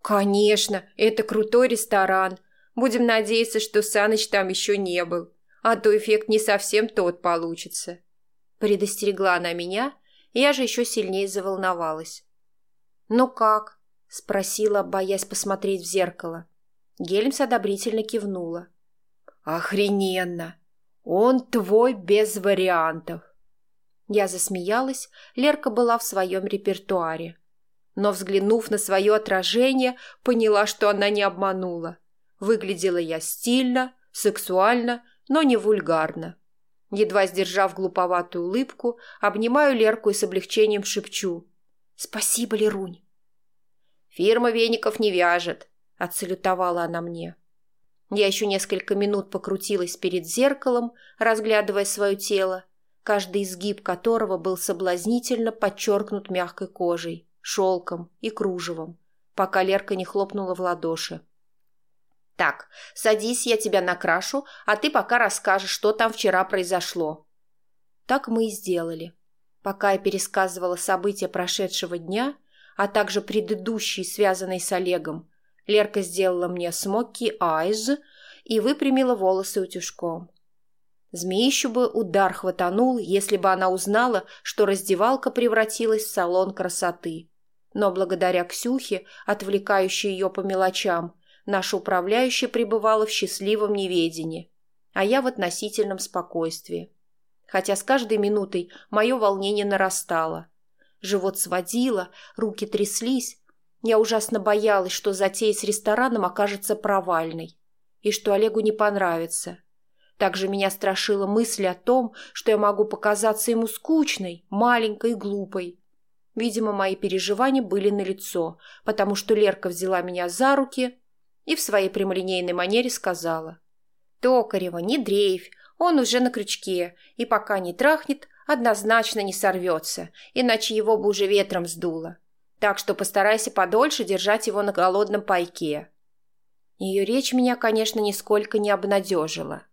«Конечно, это крутой ресторан. Будем надеяться, что Саныч там еще не был а то эффект не совсем тот получится. Предостерегла она меня, я же еще сильнее заволновалась. «Ну как?» – спросила, боясь посмотреть в зеркало. Гельмс одобрительно кивнула. «Охрененно! Он твой без вариантов!» Я засмеялась, Лерка была в своем репертуаре. Но, взглянув на свое отражение, поняла, что она не обманула. Выглядела я стильно, сексуально но не вульгарно. Едва сдержав глуповатую улыбку, обнимаю Лерку и с облегчением шепчу. «Спасибо, Лерунь!» «Фирма веников не вяжет», — отсалютовала она мне. Я еще несколько минут покрутилась перед зеркалом, разглядывая свое тело, каждый изгиб которого был соблазнительно подчеркнут мягкой кожей, шелком и кружевом, пока Лерка не хлопнула в ладоши. «Так, садись, я тебя накрашу, а ты пока расскажешь, что там вчера произошло». Так мы и сделали. Пока я пересказывала события прошедшего дня, а также предыдущие, связанные с Олегом, Лерка сделала мне смоки айз и выпрямила волосы утюжком. Змеищу бы удар хватанул, если бы она узнала, что раздевалка превратилась в салон красоты. Но благодаря Ксюхе, отвлекающей ее по мелочам, наша управляющая пребывала в счастливом неведении, а я в относительном спокойствии. Хотя с каждой минутой мое волнение нарастало. Живот сводило, руки тряслись. Я ужасно боялась, что затея с рестораном окажется провальной и что Олегу не понравится. Также меня страшила мысль о том, что я могу показаться ему скучной, маленькой глупой. Видимо, мои переживания были налицо, потому что Лерка взяла меня за руки и в своей прямолинейной манере сказала. «Токарева, не дрейфь, он уже на крючке, и пока не трахнет, однозначно не сорвется, иначе его бы уже ветром сдуло. Так что постарайся подольше держать его на голодном пайке. Ее речь меня, конечно, нисколько не обнадежила.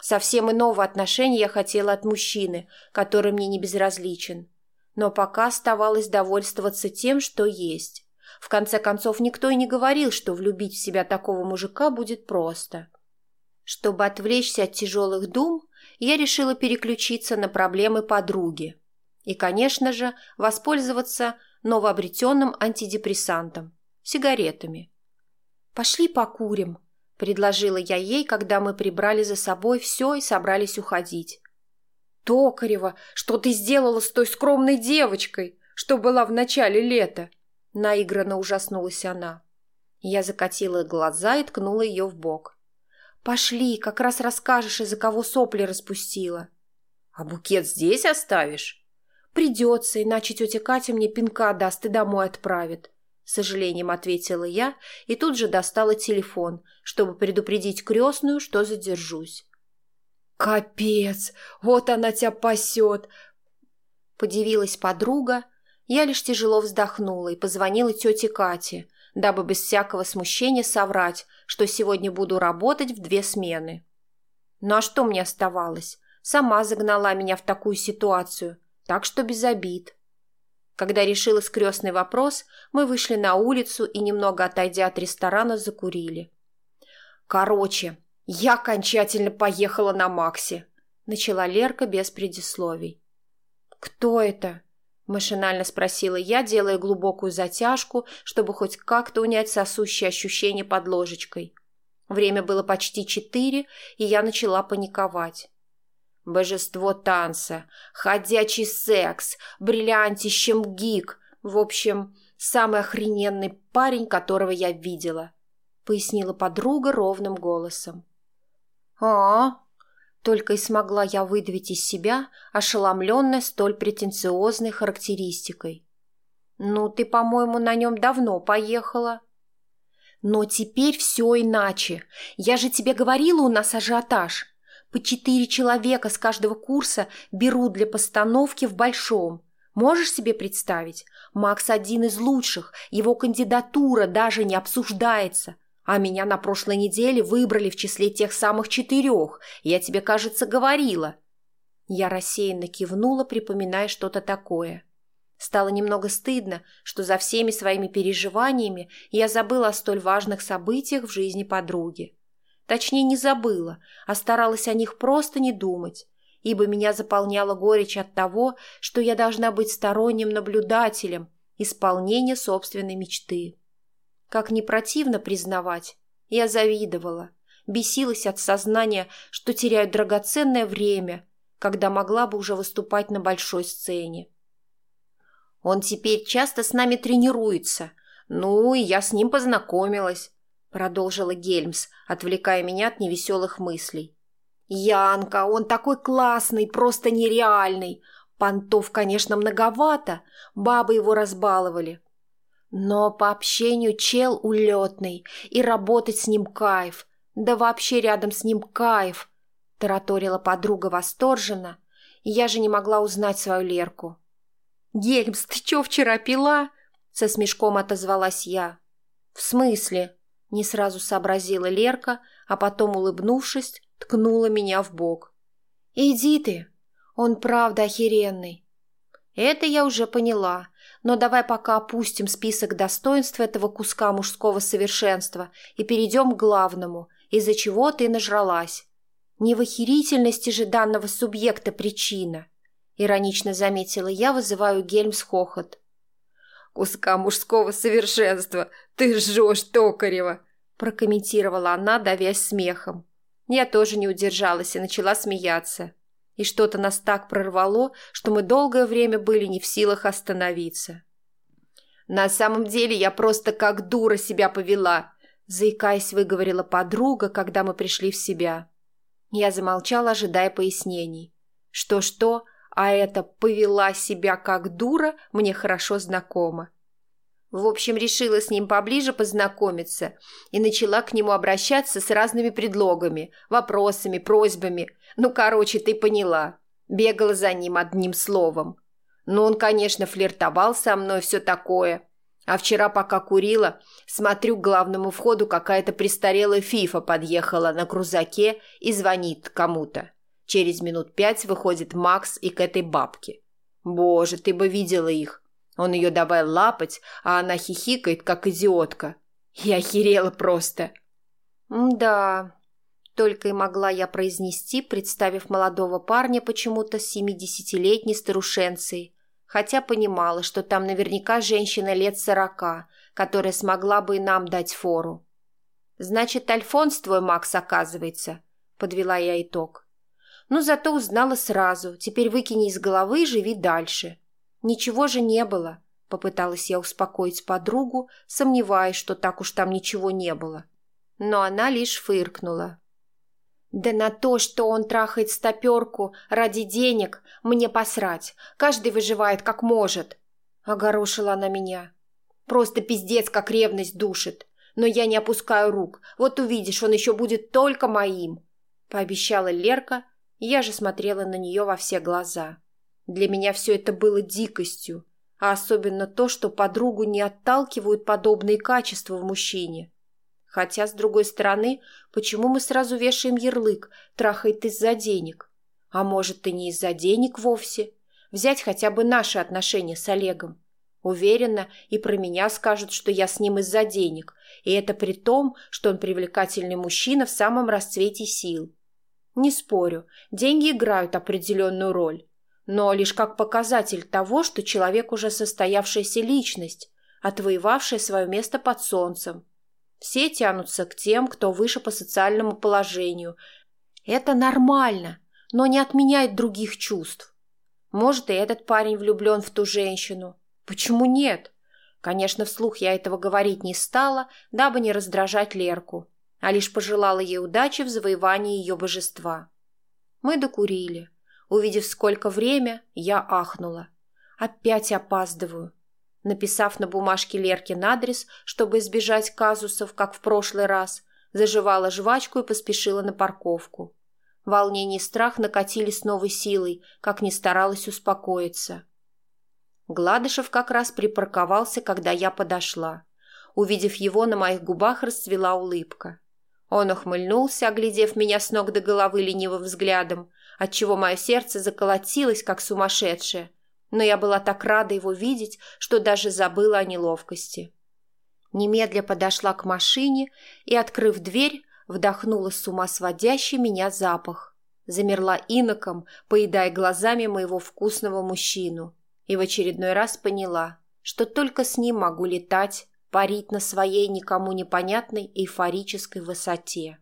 Совсем иного отношения я хотела от мужчины, который мне не безразличен. Но пока оставалось довольствоваться тем, что есть. В конце концов, никто и не говорил, что влюбить в себя такого мужика будет просто. Чтобы отвлечься от тяжелых дум, я решила переключиться на проблемы подруги. И, конечно же, воспользоваться новообретенным антидепрессантом – сигаретами. «Пошли покурим», – предложила я ей, когда мы прибрали за собой все и собрались уходить. «Токарева, что ты сделала с той скромной девочкой, что была в начале лета?» – наигранно ужаснулась она. Я закатила глаза и ткнула ее в бок. «Пошли, как раз расскажешь, из-за кого сопли распустила». «А букет здесь оставишь?» «Придется, иначе тетя Катя мне пинка даст и домой отправит», — с сожалением ответила я и тут же достала телефон, чтобы предупредить крестную, что задержусь. «Капец! Вот она тебя пасет!» Подивилась подруга. Я лишь тяжело вздохнула и позвонила тете Кате, дабы без всякого смущения соврать, что сегодня буду работать в две смены. Ну а что мне оставалось? Сама загнала меня в такую ситуацию — так что без обид. Когда решила скрестный вопрос, мы вышли на улицу и, немного отойдя от ресторана, закурили. «Короче, я окончательно поехала на Максе», — начала Лерка без предисловий. «Кто это?» — машинально спросила я, делая глубокую затяжку, чтобы хоть как-то унять сосущее ощущение под ложечкой. Время было почти четыре, и я начала паниковать. Божество танца, ходячий секс, бриллиантищем гик. В общем, самый охрененный парень, которого я видела, пояснила подруга ровным голосом. а только и смогла я выдавить из себя, ошеломленная столь претенциозной характеристикой. «Ну, ты, по-моему, на нем давно поехала». «Но теперь все иначе. Я же тебе говорила, у нас ажиотаж. По четыре человека с каждого курса берут для постановки в Большом. Можешь себе представить? Макс один из лучших, его кандидатура даже не обсуждается. А меня на прошлой неделе выбрали в числе тех самых четырех. Я тебе, кажется, говорила. Я рассеянно кивнула, припоминая что-то такое. Стало немного стыдно, что за всеми своими переживаниями я забыла о столь важных событиях в жизни подруги. Точнее, не забыла, а старалась о них просто не думать, ибо меня заполняла горечь от того, что я должна быть сторонним наблюдателем исполнения собственной мечты. Как не противно признавать, я завидовала, бесилась от сознания, что теряю драгоценное время, когда могла бы уже выступать на большой сцене. Он теперь часто с нами тренируется, ну и я с ним познакомилась, продолжила Гельмс, отвлекая меня от невеселых мыслей. «Янка, он такой классный, просто нереальный. Понтов, конечно, многовато, бабы его разбаловали. Но по общению чел улетный, и работать с ним кайф, да вообще рядом с ним кайф», — тараторила подруга восторженно, я же не могла узнать свою Лерку. «Гельмс, ты чё вчера пила?» — со смешком отозвалась я. «В смысле?» Не сразу сообразила Лерка, а потом, улыбнувшись, ткнула меня в бок. «Иди ты! Он правда охеренный!» «Это я уже поняла, но давай пока опустим список достоинств этого куска мужского совершенства и перейдем к главному, из-за чего ты нажралась. Не в охерительности же данного субъекта причина», — иронично заметила я, вызываю Гельмс хохот куска мужского совершенства. Ты жжешь Токарева!» – прокомментировала она, давясь смехом. Я тоже не удержалась и начала смеяться. И что-то нас так прорвало, что мы долгое время были не в силах остановиться. «На самом деле я просто как дура себя повела», – заикаясь, выговорила подруга, когда мы пришли в себя. Я замолчала, ожидая пояснений. Что-что, а это «повела себя как дура» мне хорошо знакомо. В общем, решила с ним поближе познакомиться и начала к нему обращаться с разными предлогами, вопросами, просьбами. Ну, короче, ты поняла. Бегала за ним одним словом. Ну, он, конечно, флиртовал со мной, все такое. А вчера, пока курила, смотрю к главному входу, какая-то престарелая фифа подъехала на крузаке и звонит кому-то. Через минут пять выходит Макс и к этой бабке. Боже, ты бы видела их. Он ее давай лапать, а она хихикает, как идиотка. Я охерела просто. «Да», — только и могла я произнести, представив молодого парня почему-то семидесятилетней старушенцией, хотя понимала, что там наверняка женщина лет сорока, которая смогла бы и нам дать фору. «Значит, Альфонс твой Макс, оказывается», — подвела я итог. «Ну, зато узнала сразу. Теперь выкини из головы и живи дальше». «Ничего же не было», — попыталась я успокоить подругу, сомневаясь, что так уж там ничего не было. Но она лишь фыркнула. «Да на то, что он трахает стаперку ради денег, мне посрать. Каждый выживает как может», — огорошила она меня. «Просто пиздец, как ревность душит. Но я не опускаю рук. Вот увидишь, он еще будет только моим», — пообещала Лерка. Я же смотрела на нее во все глаза. Для меня все это было дикостью, а особенно то, что подругу не отталкивают подобные качества в мужчине. Хотя, с другой стороны, почему мы сразу вешаем ярлык «трахает из-за денег»? А может, и не из-за денег вовсе? Взять хотя бы наши отношения с Олегом. Уверена, и про меня скажут, что я с ним из-за денег, и это при том, что он привлекательный мужчина в самом расцвете сил. Не спорю, деньги играют определенную роль, но лишь как показатель того, что человек уже состоявшаяся личность, отвоевавшая свое место под солнцем. Все тянутся к тем, кто выше по социальному положению. Это нормально, но не отменяет других чувств. Может, и этот парень влюблен в ту женщину. Почему нет? Конечно, вслух я этого говорить не стала, дабы не раздражать Лерку, а лишь пожелала ей удачи в завоевании ее божества. Мы докурили. Увидев, сколько время, я ахнула. Опять опаздываю. Написав на бумажке Леркин адрес, чтобы избежать казусов, как в прошлый раз, заживала жвачку и поспешила на парковку. Волнение и страх накатили с новой силой, как ни старалась успокоиться. Гладышев как раз припарковался, когда я подошла. Увидев его, на моих губах расцвела улыбка. Он ухмыльнулся, оглядев меня с ног до головы ленивым взглядом, отчего мое сердце заколотилось, как сумасшедшее. Но я была так рада его видеть, что даже забыла о неловкости. Немедля подошла к машине и, открыв дверь, вдохнула с ума сводящий меня запах. Замерла иноком, поедая глазами моего вкусного мужчину. И в очередной раз поняла, что только с ним могу летать, парить на своей никому непонятной эйфорической высоте.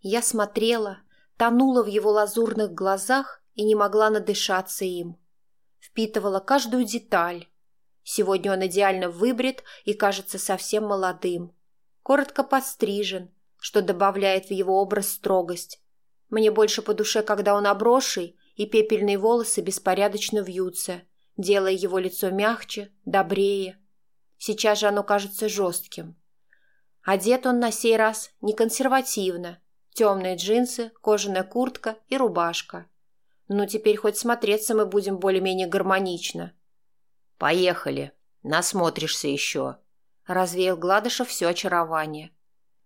Я смотрела, тонула в его лазурных глазах и не могла надышаться им. Впитывала каждую деталь. Сегодня он идеально выбрит и кажется совсем молодым. Коротко подстрижен, что добавляет в его образ строгость. Мне больше по душе, когда он обросший, и пепельные волосы беспорядочно вьются, делая его лицо мягче, добрее. Сейчас же оно кажется жестким. Одет он на сей раз не консервативно, Темные джинсы, кожаная куртка и рубашка. Ну, теперь хоть смотреться мы будем более-менее гармонично. «Поехали. Насмотришься еще», — развеял Гладышев все очарование.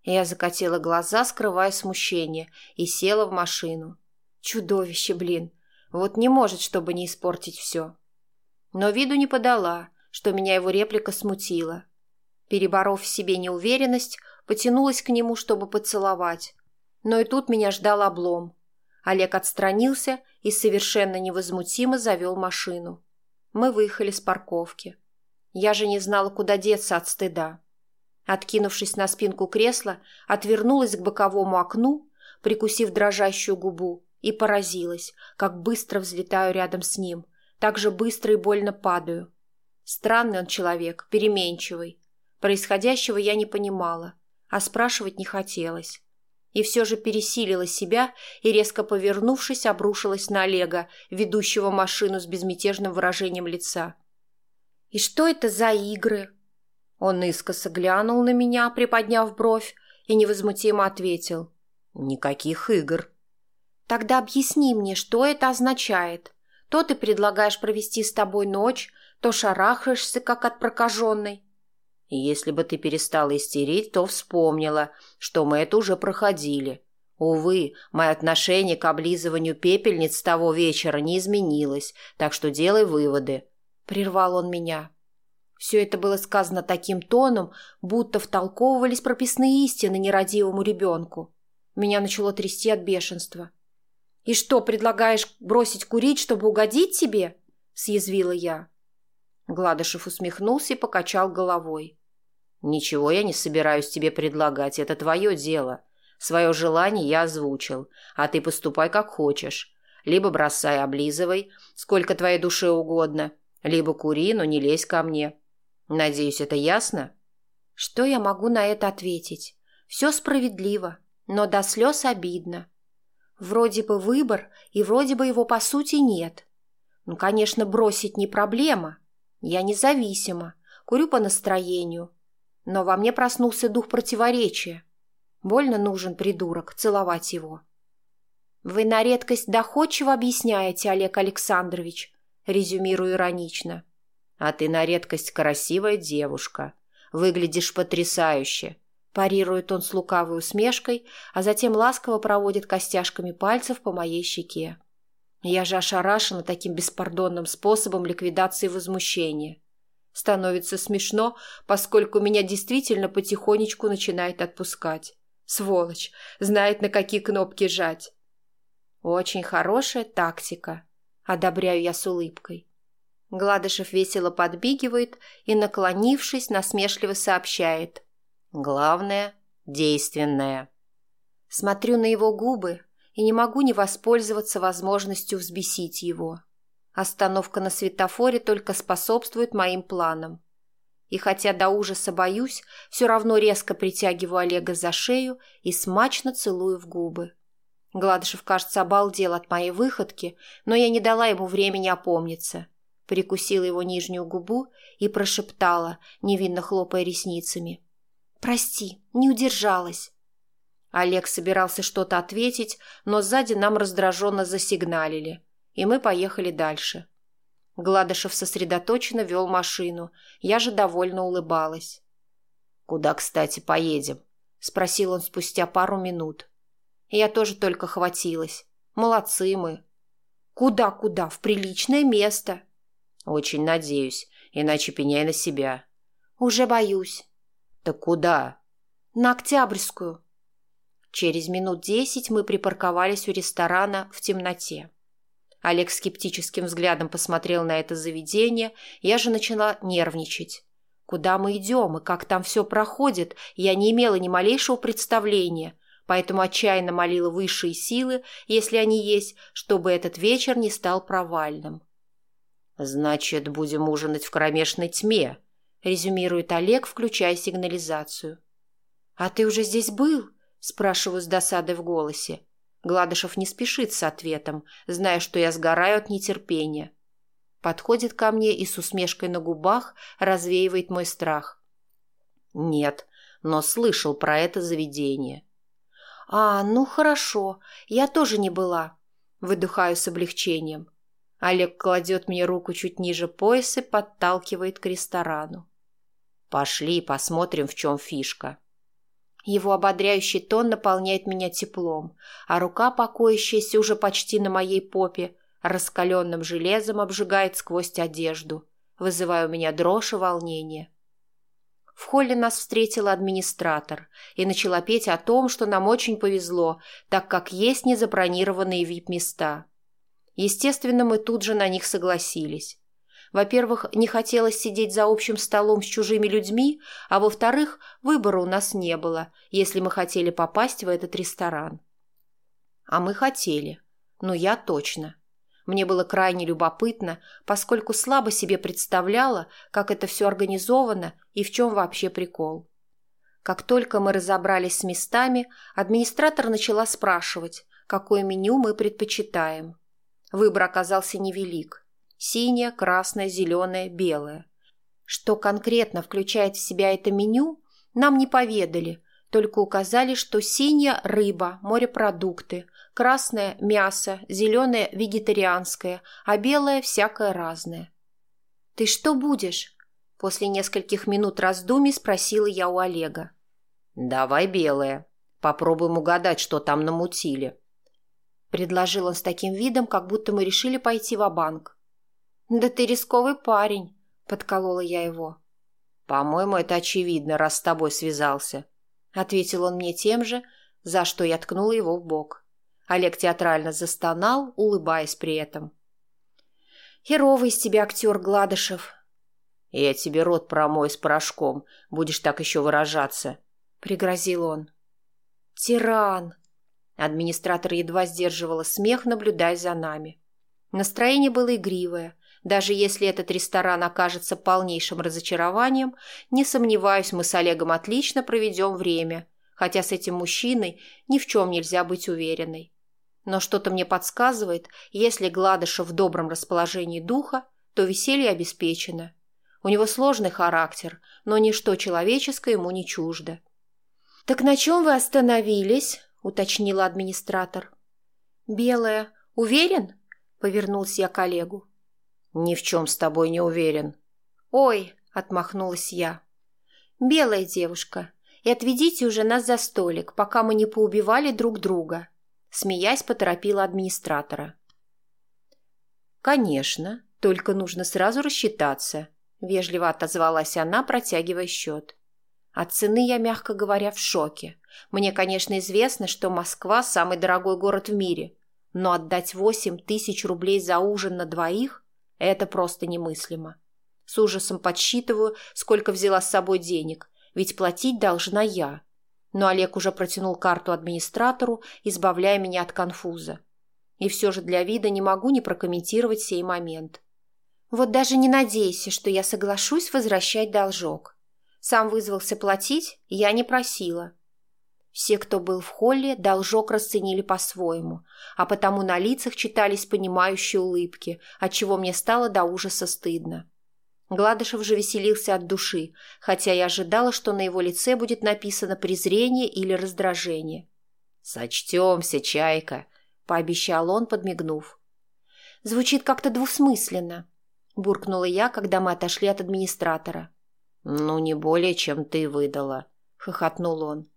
Я закатила глаза, скрывая смущение, и села в машину. Чудовище, блин. Вот не может, чтобы не испортить все. Но виду не подала, что меня его реплика смутила. Переборов в себе неуверенность, потянулась к нему, чтобы поцеловать. Но и тут меня ждал облом. Олег отстранился и совершенно невозмутимо завел машину. Мы выехали с парковки. Я же не знала, куда деться от стыда. Откинувшись на спинку кресла, отвернулась к боковому окну, прикусив дрожащую губу, и поразилась, как быстро взлетаю рядом с ним, так же быстро и больно падаю. Странный он человек, переменчивый. Происходящего я не понимала, а спрашивать не хотелось и все же пересилила себя и, резко повернувшись, обрушилась на Олега, ведущего машину с безмятежным выражением лица. «И что это за игры?» Он искоса глянул на меня, приподняв бровь, и невозмутимо ответил. «Никаких игр». «Тогда объясни мне, что это означает. То ты предлагаешь провести с тобой ночь, то шарахаешься, как от прокаженной». Если бы ты перестала истерить, то вспомнила, что мы это уже проходили. Увы, мое отношение к облизыванию пепельниц того вечера не изменилось, так что делай выводы. Прервал он меня. Все это было сказано таким тоном, будто втолковывались прописные истины нерадивому ребенку. Меня начало трясти от бешенства. «И что, предлагаешь бросить курить, чтобы угодить тебе?» – съязвила я. Гладышев усмехнулся и покачал головой. «Ничего я не собираюсь тебе предлагать, это твое дело. Свое желание я озвучил, а ты поступай как хочешь. Либо бросай, облизывай, сколько твоей душе угодно, либо кури, но не лезь ко мне. Надеюсь, это ясно?» Что я могу на это ответить? Все справедливо, но до слез обидно. Вроде бы выбор, и вроде бы его по сути нет. Ну, конечно, бросить не проблема. Я независима, курю по настроению. Но во мне проснулся дух противоречия. Больно нужен придурок, целовать его. «Вы на редкость доходчиво объясняете, Олег Александрович», резюмирую иронично. «А ты на редкость красивая девушка. Выглядишь потрясающе», парирует он с лукавой усмешкой, а затем ласково проводит костяшками пальцев по моей щеке. Я же ошарашена таким беспардонным способом ликвидации возмущения. Становится смешно, поскольку меня действительно потихонечку начинает отпускать. Сволочь, знает, на какие кнопки жать. Очень хорошая тактика, одобряю я с улыбкой. Гладышев весело подбигивает и, наклонившись, насмешливо сообщает. Главное – действенное. Смотрю на его губы и не могу не воспользоваться возможностью взбесить его. Остановка на светофоре только способствует моим планам. И хотя до ужаса боюсь, все равно резко притягиваю Олега за шею и смачно целую в губы. Гладышев, кажется, обалдел от моей выходки, но я не дала ему времени опомниться. Прикусила его нижнюю губу и прошептала, невинно хлопая ресницами. «Прости, не удержалась». Олег собирался что-то ответить, но сзади нам раздраженно засигналили, и мы поехали дальше. Гладышев сосредоточенно вел машину, я же довольно улыбалась. «Куда, кстати, поедем?» — спросил он спустя пару минут. Я тоже только хватилась. Молодцы мы. «Куда-куда? В приличное место!» «Очень надеюсь, иначе пеняй на себя». «Уже боюсь». «Так куда?» «На Октябрьскую». Через минут десять мы припарковались у ресторана в темноте. Олег скептическим взглядом посмотрел на это заведение, я же начала нервничать. Куда мы идем и как там все проходит, я не имела ни малейшего представления, поэтому отчаянно молила высшие силы, если они есть, чтобы этот вечер не стал провальным. «Значит, будем ужинать в кромешной тьме», — резюмирует Олег, включая сигнализацию. «А ты уже здесь был?» — спрашиваю с досадой в голосе. Гладышев не спешит с ответом, зная, что я сгораю от нетерпения. Подходит ко мне и с усмешкой на губах развеивает мой страх. Нет, но слышал про это заведение. «А, ну хорошо, я тоже не была», — выдыхаю с облегчением. Олег кладет мне руку чуть ниже пояса и подталкивает к ресторану. «Пошли, посмотрим, в чем фишка». Его ободряющий тон наполняет меня теплом, а рука, покоящаяся уже почти на моей попе, раскаленным железом обжигает сквозь одежду, вызывая у меня дрожь и волнение. В холле нас встретила администратор и начала петь о том, что нам очень повезло, так как есть незабронированные вип-места. Естественно, мы тут же на них согласились. Во-первых, не хотелось сидеть за общим столом с чужими людьми, а во-вторых, выбора у нас не было, если мы хотели попасть в этот ресторан. А мы хотели. Ну, я точно. Мне было крайне любопытно, поскольку слабо себе представляла, как это все организовано и в чем вообще прикол. Как только мы разобрались с местами, администратор начала спрашивать, какое меню мы предпочитаем. Выбор оказался невелик – Синее, красное, зеленое, белое. Что конкретно включает в себя это меню, нам не поведали, только указали, что синее – рыба, морепродукты, красное – мясо, зеленое – вегетарианское, а белое – всякое разное. «Ты что будешь?» После нескольких минут раздумий спросила я у Олега. «Давай белое. Попробуем угадать, что там намутили». Предложил он с таким видом, как будто мы решили пойти в банк «Да ты рисковый парень», — подколола я его. «По-моему, это очевидно, раз с тобой связался», — ответил он мне тем же, за что я ткнула его в бок. Олег театрально застонал, улыбаясь при этом. «Херовый из тебя актер, Гладышев». «Я тебе рот промою с порошком, будешь так еще выражаться», — пригрозил он. «Тиран!» Администратор едва сдерживала смех, наблюдая за нами. Настроение было игривое. Даже если этот ресторан окажется полнейшим разочарованием, не сомневаюсь, мы с Олегом отлично проведем время, хотя с этим мужчиной ни в чем нельзя быть уверенной. Но что-то мне подсказывает, если Гладышев в добром расположении духа, то веселье обеспечено. У него сложный характер, но ничто человеческое ему не чуждо. «Так на чем вы остановились?» – уточнила администратор. «Белая. Уверен?» – повернулся я к коллегу. «Ни в чем с тобой не уверен». «Ой!» – отмахнулась я. «Белая девушка. И отведите уже нас за столик, пока мы не поубивали друг друга», – смеясь поторопила администратора. «Конечно, только нужно сразу рассчитаться», – вежливо отозвалась она, протягивая счет. От цены я, мягко говоря, в шоке. Мне, конечно, известно, что Москва – самый дорогой город в мире, но отдать восемь тысяч рублей за ужин на двоих – это просто немыслимо. С ужасом подсчитываю, сколько взяла с собой денег, ведь платить должна я. Но Олег уже протянул карту администратору, избавляя меня от конфуза. И все же для вида не могу не прокомментировать сей момент. Вот даже не надейся, что я соглашусь возвращать должок. Сам вызвался платить, я не просила. Все, кто был в холле, должок расценили по-своему, а потому на лицах читались понимающие улыбки, отчего мне стало до ужаса стыдно. Гладышев же веселился от души, хотя я ожидала, что на его лице будет написано презрение или раздражение. «Сочтемся, чайка», — пообещал он, подмигнув. «Звучит как-то двусмысленно», — буркнула я, когда мы отошли от администратора. «Ну, не более, чем ты выдала», — хохотнул он.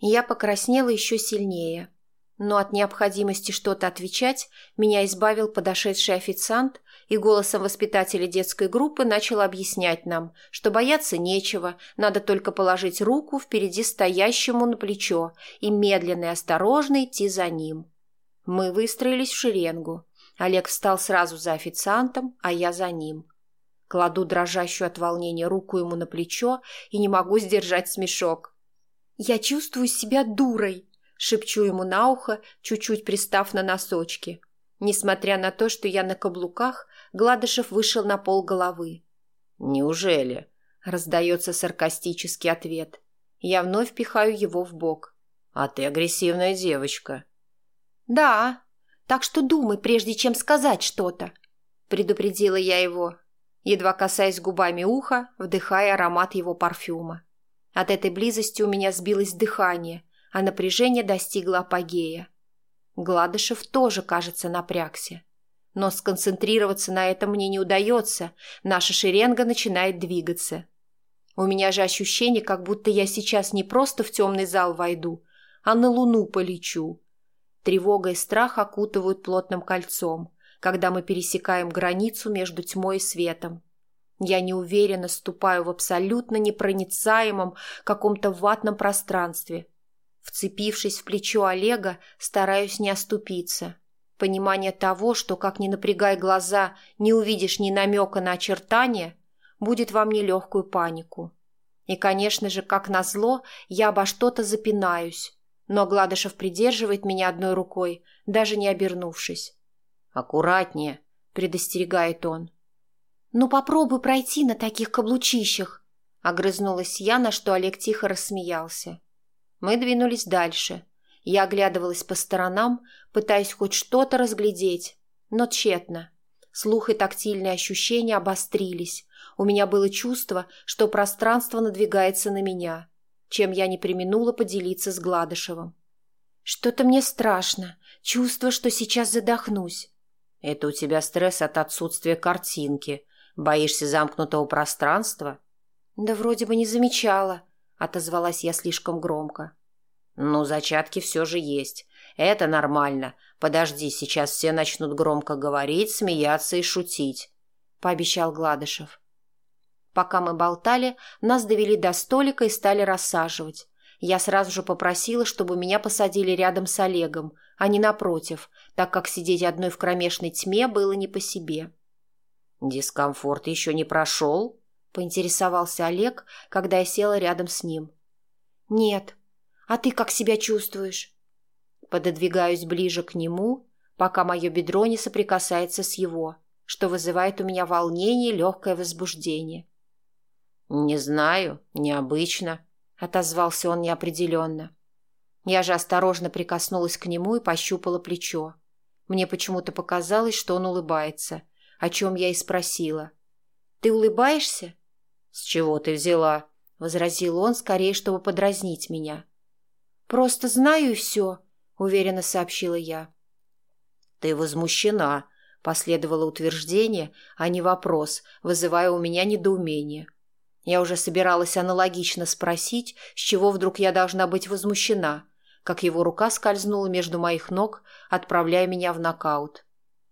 Я покраснела еще сильнее. Но от необходимости что-то отвечать меня избавил подошедший официант и голосом воспитателя детской группы начал объяснять нам, что бояться нечего, надо только положить руку впереди стоящему на плечо и медленно и осторожно идти за ним. Мы выстроились в шеренгу. Олег встал сразу за официантом, а я за ним. Кладу дрожащую от волнения руку ему на плечо и не могу сдержать смешок. «Я чувствую себя дурой», — шепчу ему на ухо, чуть-чуть пристав на носочки. Несмотря на то, что я на каблуках, Гладышев вышел на пол головы. «Неужели?» — раздается саркастический ответ. Я вновь пихаю его в бок. «А ты агрессивная девочка». «Да, так что думай, прежде чем сказать что-то», — предупредила я его едва касаясь губами уха, вдыхая аромат его парфюма. От этой близости у меня сбилось дыхание, а напряжение достигло апогея. Гладышев тоже, кажется, напрягся. Но сконцентрироваться на этом мне не удается, наша шеренга начинает двигаться. У меня же ощущение, как будто я сейчас не просто в темный зал войду, а на луну полечу. Тревога и страх окутывают плотным кольцом когда мы пересекаем границу между тьмой и светом. Я неуверенно ступаю в абсолютно непроницаемом каком-то ватном пространстве. Вцепившись в плечо Олега, стараюсь не оступиться. Понимание того, что, как ни напрягай глаза, не увидишь ни намека на очертания, будет во мне легкую панику. И, конечно же, как назло, я обо что-то запинаюсь, но Гладышев придерживает меня одной рукой, даже не обернувшись. «Аккуратнее», — предостерегает он. «Ну попробуй пройти на таких каблучищах», — огрызнулась я, на что Олег тихо рассмеялся. Мы двинулись дальше. Я оглядывалась по сторонам, пытаясь хоть что-то разглядеть, но тщетно. Слух и тактильные ощущения обострились. У меня было чувство, что пространство надвигается на меня, чем я не применула поделиться с Гладышевым. Что-то мне страшно, чувство, что сейчас задохнусь. «Это у тебя стресс от отсутствия картинки», — Боишься замкнутого пространства? Да вроде бы не замечала, отозвалась я слишком громко. Ну, зачатки все же есть. Это нормально. Подожди, сейчас все начнут громко говорить, смеяться и шутить, пообещал Гладышев. Пока мы болтали, нас довели до столика и стали рассаживать. Я сразу же попросила, чтобы меня посадили рядом с Олегом, а не напротив, так как сидеть одной в кромешной тьме было не по себе. «Дискомфорт еще не прошел?» – поинтересовался Олег, когда я села рядом с ним. «Нет. А ты как себя чувствуешь?» Пододвигаюсь ближе к нему, пока мое бедро не соприкасается с его, что вызывает у меня волнение и легкое возбуждение. «Не знаю, необычно», — отозвался он неопределенно. Я же осторожно прикоснулась к нему и пощупала плечо. Мне почему-то показалось, что он улыбается, о чем я и спросила. «Ты улыбаешься?» «С чего ты взяла?» — возразил он, скорее, чтобы подразнить меня. «Просто знаю и все», — уверенно сообщила я. «Ты возмущена», — последовало утверждение, а не вопрос, вызывая у меня недоумение. Я уже собиралась аналогично спросить, с чего вдруг я должна быть возмущена, как его рука скользнула между моих ног, отправляя меня в нокаут.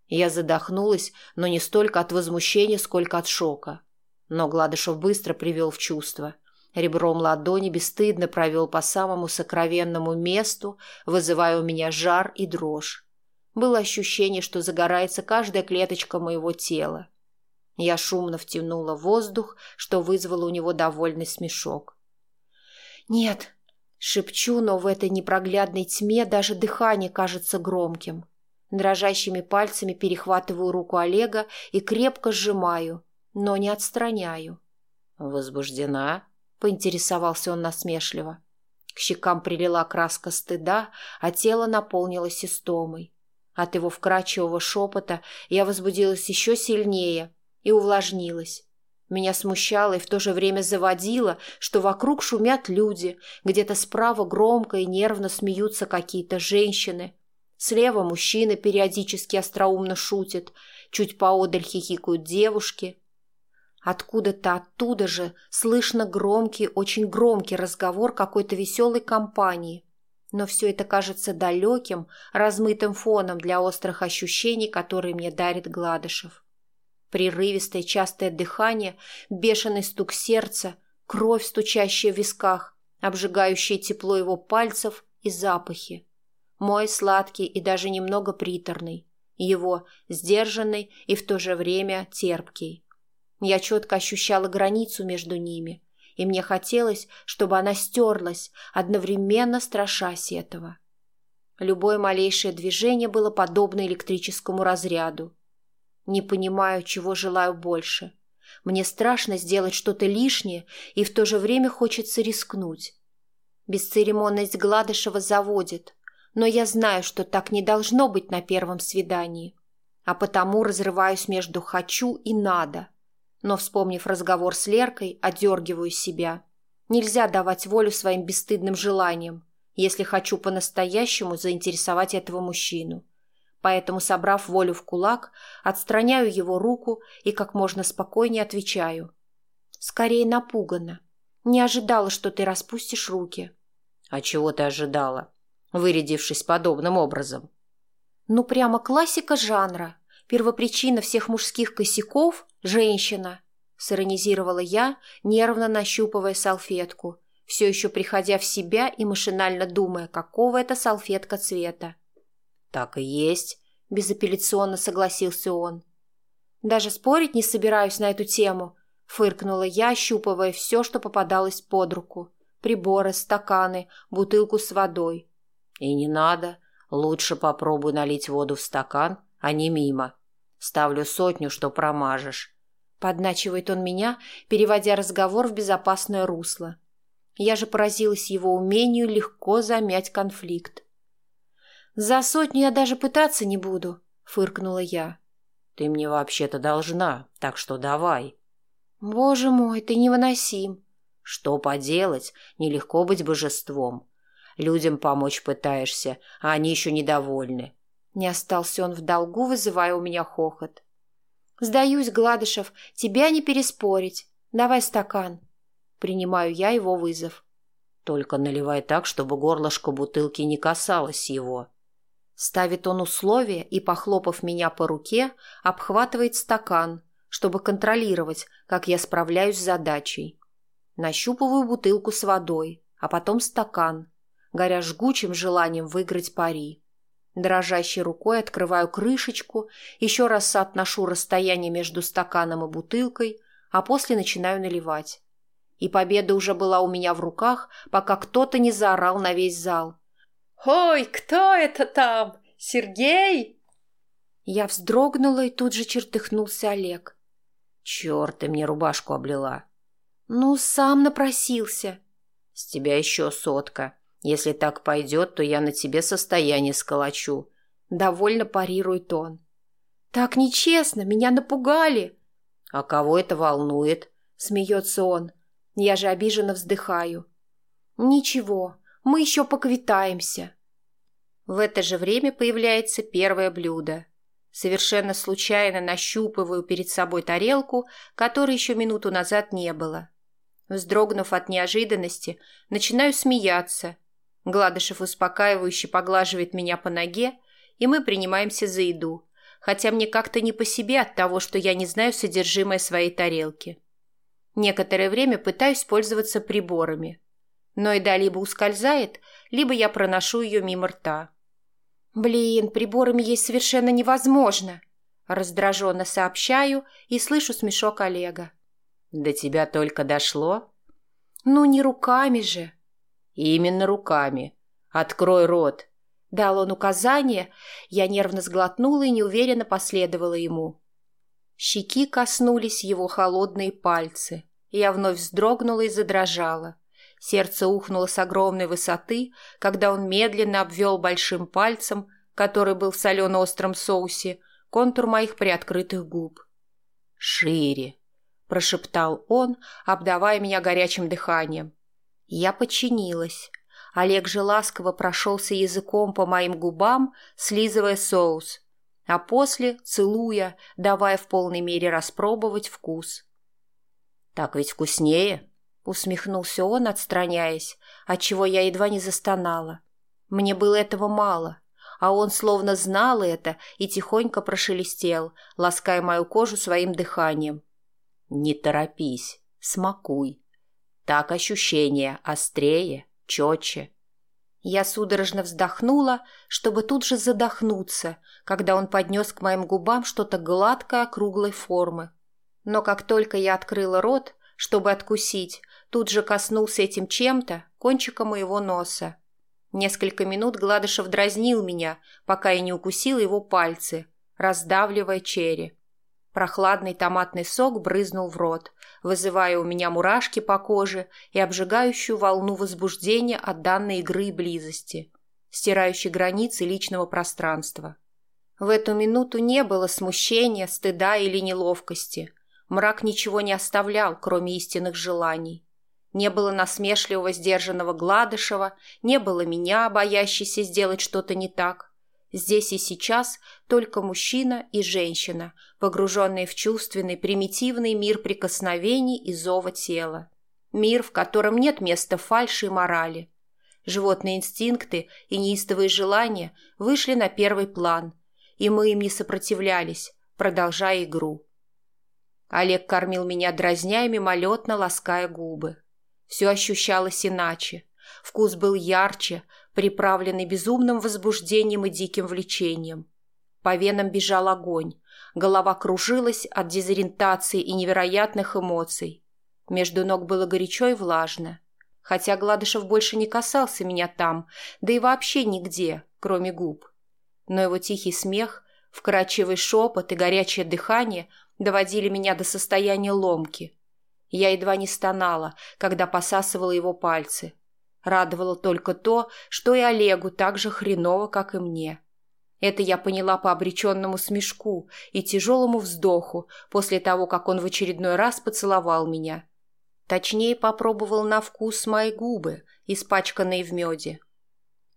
Я задохнулась, но не столько от возмущения, сколько от шока. Но Гладышев быстро привел в чувство. Ребром ладони бесстыдно провел по самому сокровенному месту, вызывая у меня жар и дрожь. Было ощущение, что загорается каждая клеточка моего тела. Я шумно втянула воздух, что вызвало у него довольный смешок. «Нет», — шепчу, но в этой непроглядной тьме даже дыхание кажется громким. Дрожащими пальцами перехватываю руку Олега и крепко сжимаю, но не отстраняю. «Возбуждена?» — поинтересовался он насмешливо. К щекам прилила краска стыда, а тело наполнилось истомой. От его вкрадчивого шепота я возбудилась еще сильнее и увлажнилась. Меня смущало и в то же время заводило, что вокруг шумят люди, где-то справа громко и нервно смеются какие-то женщины. Слева мужчины периодически остроумно шутят, чуть поодаль хихикают девушки. Откуда-то оттуда же слышно громкий, очень громкий разговор какой-то веселой компании. Но все это кажется далеким, размытым фоном для острых ощущений, которые мне дарит Гладышев. Прерывистое частое дыхание, бешеный стук сердца, кровь, стучащая в висках, обжигающее тепло его пальцев и запахи. Мой сладкий и даже немного приторный, его сдержанный и в то же время терпкий. Я четко ощущала границу между ними, и мне хотелось, чтобы она стерлась, одновременно страшась этого. Любое малейшее движение было подобно электрическому разряду. Не понимаю, чего желаю больше. Мне страшно сделать что-то лишнее, и в то же время хочется рискнуть. Бесцеремонность Гладышева заводит, но я знаю, что так не должно быть на первом свидании, а потому разрываюсь между «хочу» и «надо». Но, вспомнив разговор с Леркой, одергиваю себя. Нельзя давать волю своим бесстыдным желаниям, если хочу по-настоящему заинтересовать этого мужчину поэтому, собрав волю в кулак, отстраняю его руку и как можно спокойнее отвечаю. Скорее напугана. Не ожидала, что ты распустишь руки. А чего ты ожидала, вырядившись подобным образом? Ну, прямо классика жанра. Первопричина всех мужских косяков – женщина. Сиронизировала я, нервно нащупывая салфетку, все еще приходя в себя и машинально думая, какого это салфетка цвета. «Так и есть», — безапелляционно согласился он. «Даже спорить не собираюсь на эту тему», — фыркнула я, ощупывая все, что попадалось под руку. Приборы, стаканы, бутылку с водой. «И не надо. Лучше попробуй налить воду в стакан, а не мимо. Ставлю сотню, что промажешь». Подначивает он меня, переводя разговор в безопасное русло. Я же поразилась его умению легко замять конфликт. «За сотню я даже пытаться не буду», — фыркнула я. «Ты мне вообще-то должна, так что давай». «Боже мой, ты невыносим». «Что поделать? Нелегко быть божеством. Людям помочь пытаешься, а они еще недовольны». Не остался он в долгу, вызывая у меня хохот. «Сдаюсь, Гладышев, тебя не переспорить. Давай стакан». Принимаю я его вызов. «Только наливай так, чтобы горлышко бутылки не касалось его». Ставит он условие и, похлопав меня по руке, обхватывает стакан, чтобы контролировать, как я справляюсь с задачей. Нащупываю бутылку с водой, а потом стакан, горя жгучим желанием выиграть пари. Дрожащей рукой открываю крышечку, еще раз соотношу расстояние между стаканом и бутылкой, а после начинаю наливать. И победа уже была у меня в руках, пока кто-то не заорал на весь зал. «Ой, кто это там? Сергей?» Я вздрогнула, и тут же чертыхнулся Олег. «Черт, ты мне рубашку облила!» «Ну, сам напросился». «С тебя еще сотка. Если так пойдет, то я на тебе состояние сколочу. Довольно парирует он. Так нечестно, меня напугали. А кого это волнует? Смеется он. Я же обиженно вздыхаю. Ничего, мы еще поквитаемся. В это же время появляется первое блюдо. Совершенно случайно нащупываю перед собой тарелку, которой еще минуту назад не было. Вздрогнув от неожиданности, начинаю смеяться Гладышев успокаивающе поглаживает меня по ноге, и мы принимаемся за еду, хотя мне как-то не по себе от того, что я не знаю содержимое своей тарелки. Некоторое время пытаюсь пользоваться приборами, но еда либо ускользает, либо я проношу ее мимо рта. «Блин, приборами есть совершенно невозможно!» Раздраженно сообщаю и слышу смешок Олега. «До тебя только дошло?» «Ну, не руками же!» «Именно руками. Открой рот». Дал он указание, я нервно сглотнула и неуверенно последовала ему. Щеки коснулись его холодные пальцы. Я вновь вздрогнула и задрожала. Сердце ухнуло с огромной высоты, когда он медленно обвел большим пальцем, который был в солено-остром соусе, контур моих приоткрытых губ. «Шире!» – прошептал он, обдавая меня горячим дыханием. Я подчинилась. Олег же ласково прошелся языком по моим губам, слизывая соус, а после целуя, давая в полной мере распробовать вкус. «Так ведь вкуснее!» — усмехнулся он, отстраняясь, отчего я едва не застонала. Мне было этого мало, а он словно знал это и тихонько прошелестел, лаская мою кожу своим дыханием. «Не торопись, смакуй!» Так ощущение острее, четче. Я судорожно вздохнула, чтобы тут же задохнуться, когда он поднес к моим губам что-то гладкое округлой формы. Но как только я открыла рот, чтобы откусить, тут же коснулся этим чем-то кончика моего носа. Несколько минут Гладышев дразнил меня, пока я не укусила его пальцы, раздавливая черри. Прохладный томатный сок брызнул в рот, вызывая у меня мурашки по коже и обжигающую волну возбуждения от данной игры и близости, стирающей границы личного пространства. В эту минуту не было смущения, стыда или неловкости. Мрак ничего не оставлял, кроме истинных желаний. Не было насмешливого, сдержанного Гладышева, не было меня, боящейся сделать что-то не так. Здесь и сейчас только мужчина и женщина, погруженные в чувственный, примитивный мир прикосновений и зова тела. Мир, в котором нет места фальши и морали. Животные инстинкты и неистовые желания вышли на первый план, и мы им не сопротивлялись, продолжая игру. Олег кормил меня дразня и мимолетно лаская губы. Все ощущалось иначе. Вкус был ярче, приправленный безумным возбуждением и диким влечением. По венам бежал огонь, голова кружилась от дезориентации и невероятных эмоций. Между ног было горячо и влажно. Хотя Гладышев больше не касался меня там, да и вообще нигде, кроме губ. Но его тихий смех, вкрадчивый шепот и горячее дыхание доводили меня до состояния ломки. Я едва не стонала, когда посасывала его пальцы – Радовало только то, что и Олегу так же хреново, как и мне. Это я поняла по обреченному смешку и тяжелому вздоху после того, как он в очередной раз поцеловал меня. Точнее, попробовал на вкус мои губы, испачканные в меде.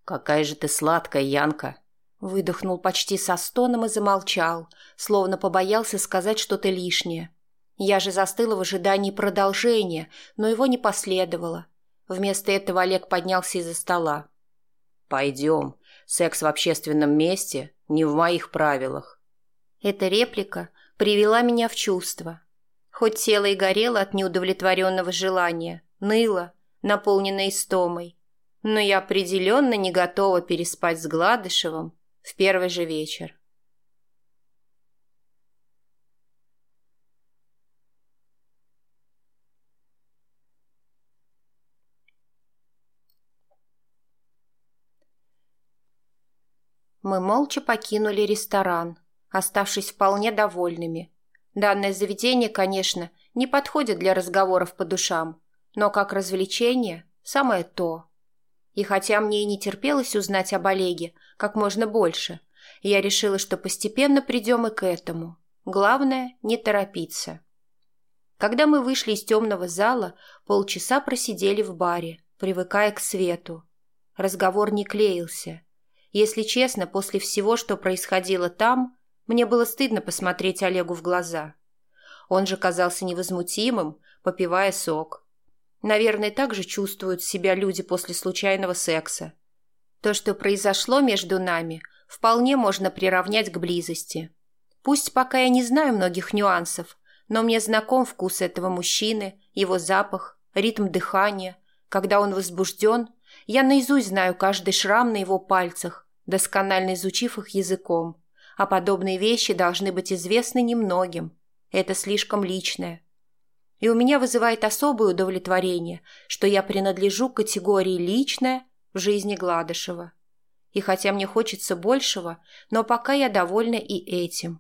«Какая же ты сладкая, Янка!» Выдохнул почти со стоном и замолчал, словно побоялся сказать что-то лишнее. Я же застыла в ожидании продолжения, но его не последовало. Вместо этого Олег поднялся из-за стола. «Пойдем. Секс в общественном месте не в моих правилах». Эта реплика привела меня в чувство. Хоть тело и горело от неудовлетворенного желания, ныло, наполненное истомой, но я определенно не готова переспать с Гладышевым в первый же вечер. Мы молча покинули ресторан, оставшись вполне довольными. Данное заведение, конечно, не подходит для разговоров по душам, но как развлечение – самое то. И хотя мне и не терпелось узнать об Олеге как можно больше, я решила, что постепенно придем и к этому. Главное – не торопиться. Когда мы вышли из темного зала, полчаса просидели в баре, привыкая к свету. Разговор не клеился. Если честно, после всего, что происходило там, мне было стыдно посмотреть Олегу в глаза. Он же казался невозмутимым, попивая сок. Наверное, так же чувствуют себя люди после случайного секса. То, что произошло между нами, вполне можно приравнять к близости. Пусть пока я не знаю многих нюансов, но мне знаком вкус этого мужчины, его запах, ритм дыхания. Когда он возбужден, я наизусть знаю каждый шрам на его пальцах, досконально изучив их языком а подобные вещи должны быть известны немногим. Это слишком личное. И у меня вызывает особое удовлетворение, что я принадлежу к категории «личное» в жизни Гладышева. И хотя мне хочется большего, но пока я довольна и этим.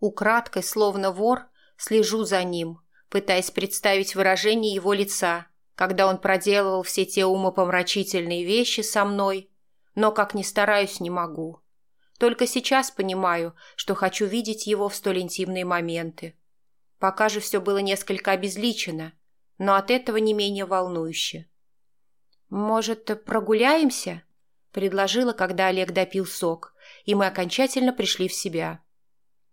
Украдкой, словно вор, слежу за ним, пытаясь представить выражение его лица, когда он проделывал все те умопомрачительные вещи со мной, но, как ни стараюсь, не могу. Только сейчас понимаю, что хочу видеть его в столь интимные моменты. Пока же все было несколько обезличено, но от этого не менее волнующе. «Может, прогуляемся?» – предложила, когда Олег допил сок, и мы окончательно пришли в себя.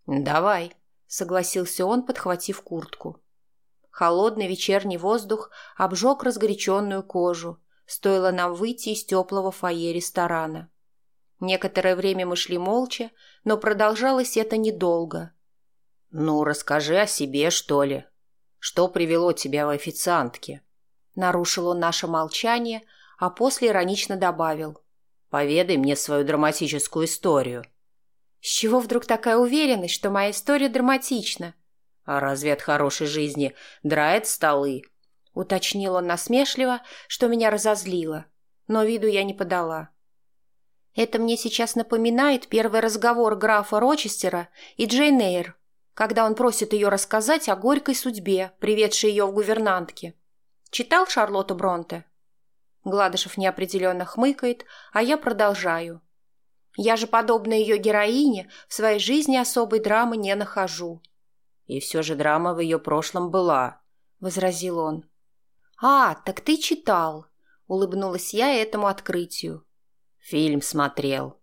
«Давай», – согласился он, подхватив куртку. Холодный вечерний воздух обжег разгоряченную кожу, стоило нам выйти из теплого фойе ресторана. Некоторое время мы шли молча, но продолжалось это недолго. «Ну, расскажи о себе, что ли. Что привело тебя в официантке?» Нарушил он наше молчание, а после иронично добавил. «Поведай мне свою драматическую историю». «С чего вдруг такая уверенность, что моя история драматична?» «А разве от хорошей жизни драет столы?» Уточнил он насмешливо, что меня разозлило, но виду я не подала. Это мне сейчас напоминает первый разговор графа Рочестера и Джейн Эйр, когда он просит ее рассказать о горькой судьбе, приведшей ее в гувернантке. Читал Шарлотту Бронте? Гладышев неопределенно хмыкает, а я продолжаю. Я же, подобно ее героине, в своей жизни особой драмы не нахожу. И все же драма в ее прошлом была, — возразил он. А, так ты читал, — улыбнулась я этому открытию. Фильм смотрел.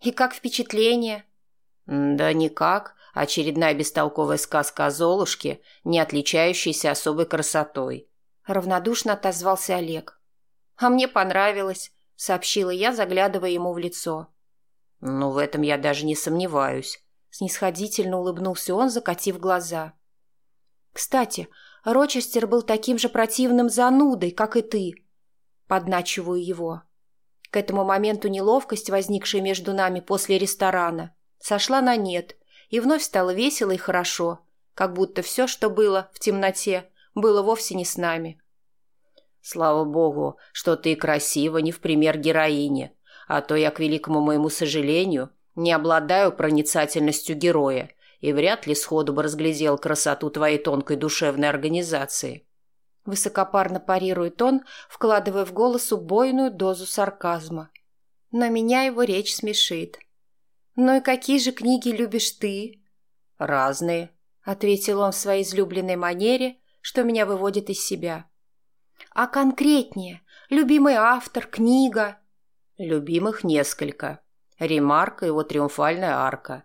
И как впечатление? Да никак. Очередная бестолковая сказка о Золушке, не отличающаяся особой красотой. Равнодушно отозвался Олег. А мне понравилось, сообщила я, заглядывая ему в лицо. Ну, в этом я даже не сомневаюсь. Снисходительно улыбнулся он, закатив глаза. Кстати, Рочестер был таким же противным занудой, как и ты. Подначиваю его. К этому моменту неловкость, возникшая между нами после ресторана, сошла на нет, и вновь стало весело и хорошо, как будто все, что было в темноте, было вовсе не с нами. «Слава богу, что ты красива не в пример героине, а то я, к великому моему сожалению, не обладаю проницательностью героя и вряд ли сходу бы разглядел красоту твоей тонкой душевной организации. Высокопарно парирует он, вкладывая в голос убойную дозу сарказма. Но меня его речь смешит. «Ну и какие же книги любишь ты?» «Разные», — ответил он в своей излюбленной манере, что меня выводит из себя. «А конкретнее? Любимый автор, книга?» «Любимых несколько. Ремарк и его триумфальная арка.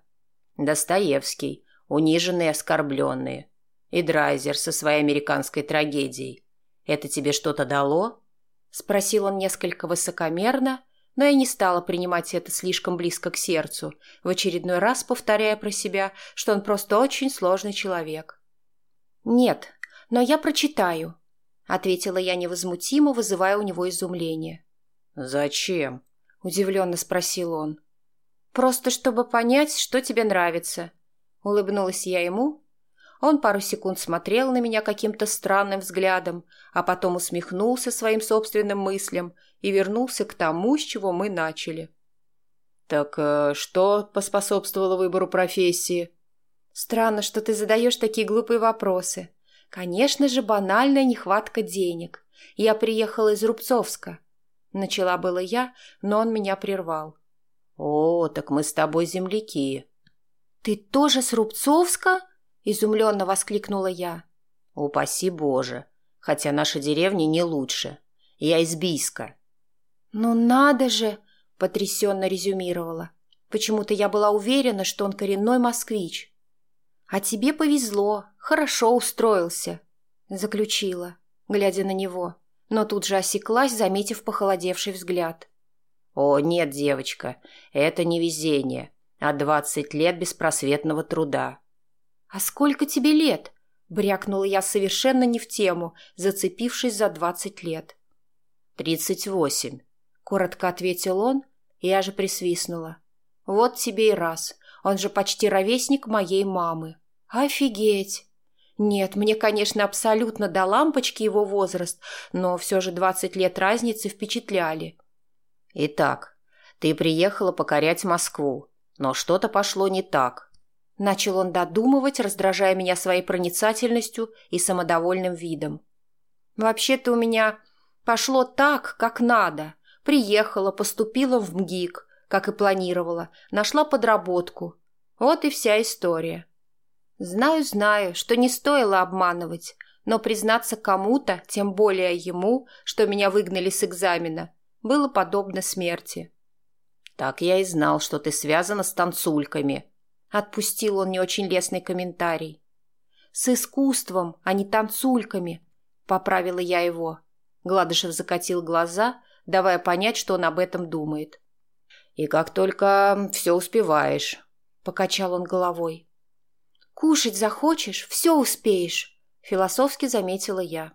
Достоевский, униженные и оскорбленные. И Драйзер со своей американской трагедией. Это тебе что-то дало? Спросил он несколько высокомерно, но я не стала принимать это слишком близко к сердцу, в очередной раз повторяя про себя, что он просто очень сложный человек. «Нет, но я прочитаю», — ответила я невозмутимо, вызывая у него изумление. «Зачем?» — удивленно спросил он. «Просто чтобы понять, что тебе нравится», — улыбнулась я ему. Он пару секунд смотрел на меня каким-то странным взглядом, а потом усмехнулся своим собственным мыслям и вернулся к тому, с чего мы начали. «Так э, что поспособствовало выбору профессии?» «Странно, что ты задаешь такие глупые вопросы. Конечно же, банальная нехватка денег. Я приехала из Рубцовска». Начала было я, но он меня прервал. «О, так мы с тобой земляки». «Ты тоже с Рубцовска?» – изумленно воскликнула я. «Упаси Боже! Хотя наша деревня не лучше. Я из Бийска». «Ну надо же!» – потрясенно резюмировала. Почему-то я была уверена, что он коренной москвич. «А тебе повезло, хорошо устроился», – заключила, глядя на него, но тут же осеклась, заметив похолодевший взгляд. «О, нет, девочка, это не везение, а двадцать лет беспросветного труда». «А сколько тебе лет?» – брякнула я совершенно не в тему, зацепившись за двадцать лет. «Тридцать восемь», – коротко ответил он, и я же присвистнула. «Вот тебе и раз, он же почти ровесник моей мамы. Офигеть!» Нет, мне, конечно, абсолютно до лампочки его возраст, но все же двадцать лет разницы впечатляли. «Итак, ты приехала покорять Москву, но что-то пошло не так». Начал он додумывать, раздражая меня своей проницательностью и самодовольным видом. «Вообще-то у меня пошло так, как надо. Приехала, поступила в МГИК, как и планировала, нашла подработку. Вот и вся история. Знаю, знаю, что не стоило обманывать, но признаться кому-то, тем более ему, что меня выгнали с экзамена, было подобно смерти. «Так я и знал, что ты связана с танцульками», — отпустил он не очень лестный комментарий. «С искусством, а не танцульками», — поправила я его. Гладышев закатил глаза, давая понять, что он об этом думает. «И как только все успеваешь», — покачал он головой. «Кушать захочешь, все успеешь», — философски заметила я.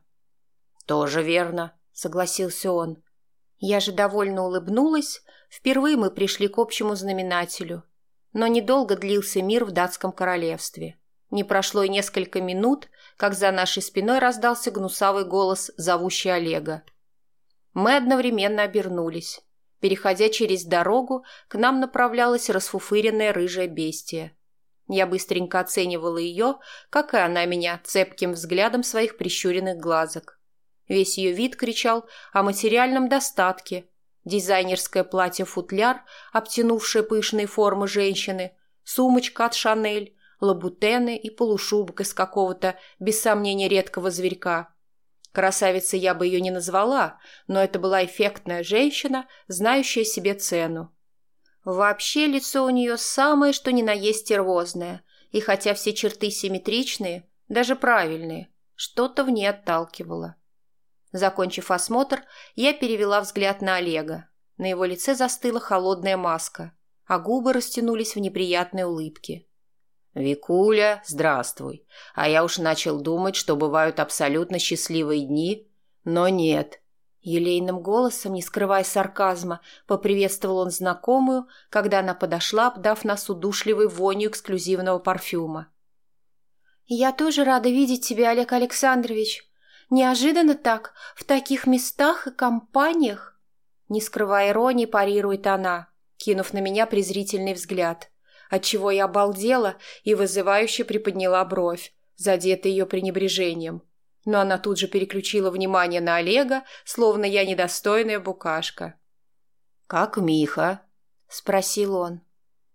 «Тоже верно», — согласился он. Я же довольно улыбнулась. Впервые мы пришли к общему знаменателю. Но недолго длился мир в датском королевстве. Не прошло и несколько минут, как за нашей спиной раздался гнусавый голос, зовущий Олега. Мы одновременно обернулись. Переходя через дорогу, к нам направлялась расфуфыренная рыжая бестия. Я быстренько оценивала ее, как и она меня, цепким взглядом своих прищуренных глазок. Весь ее вид кричал о материальном достатке. Дизайнерское платье-футляр, обтянувшее пышные формы женщины, сумочка от Шанель, лабутены и полушубок из какого-то, без сомнения, редкого зверька. Красавицей я бы ее не назвала, но это была эффектная женщина, знающая себе цену. Вообще лицо у нее самое, что ни на есть стервозное, и хотя все черты симметричные, даже правильные, что-то в ней отталкивало. Закончив осмотр, я перевела взгляд на Олега. На его лице застыла холодная маска, а губы растянулись в неприятной улыбке. «Викуля, здравствуй. А я уж начал думать, что бывают абсолютно счастливые дни, но нет». Елейным голосом, не скрывая сарказма, поприветствовал он знакомую, когда она подошла, обдав нас удушливой вонью эксклюзивного парфюма. «Я тоже рада видеть тебя, Олег Александрович. Неожиданно так, в таких местах и компаниях?» Не скрывая иронии, парирует она, кинув на меня презрительный взгляд, отчего я обалдела и вызывающе приподняла бровь, задетая ее пренебрежением. Но она тут же переключила внимание на Олега, словно я недостойная букашка. «Как Миха?» — спросил он.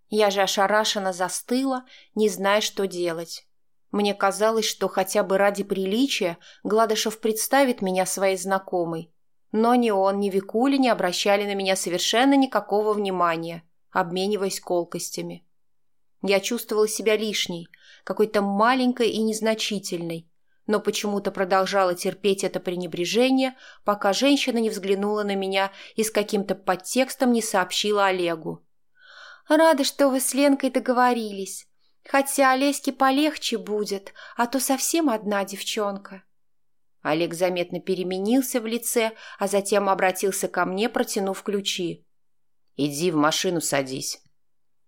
Я же ошарашенно застыла, не зная, что делать. Мне казалось, что хотя бы ради приличия Гладышев представит меня своей знакомой. Но ни он, ни Викуля не обращали на меня совершенно никакого внимания. обмениваясь колкостями. Я чувствовала себя лишней, какой-то маленькой и незначительной, но почему-то продолжала терпеть это пренебрежение, пока женщина не взглянула на меня и с каким-то подтекстом не сообщила Олегу. «Рада, что вы с Ленкой договорились. Хотя Олеське полегче будет, а то совсем одна девчонка». Олег заметно переменился в лице, а затем обратился ко мне, протянув ключи. «Иди в машину садись».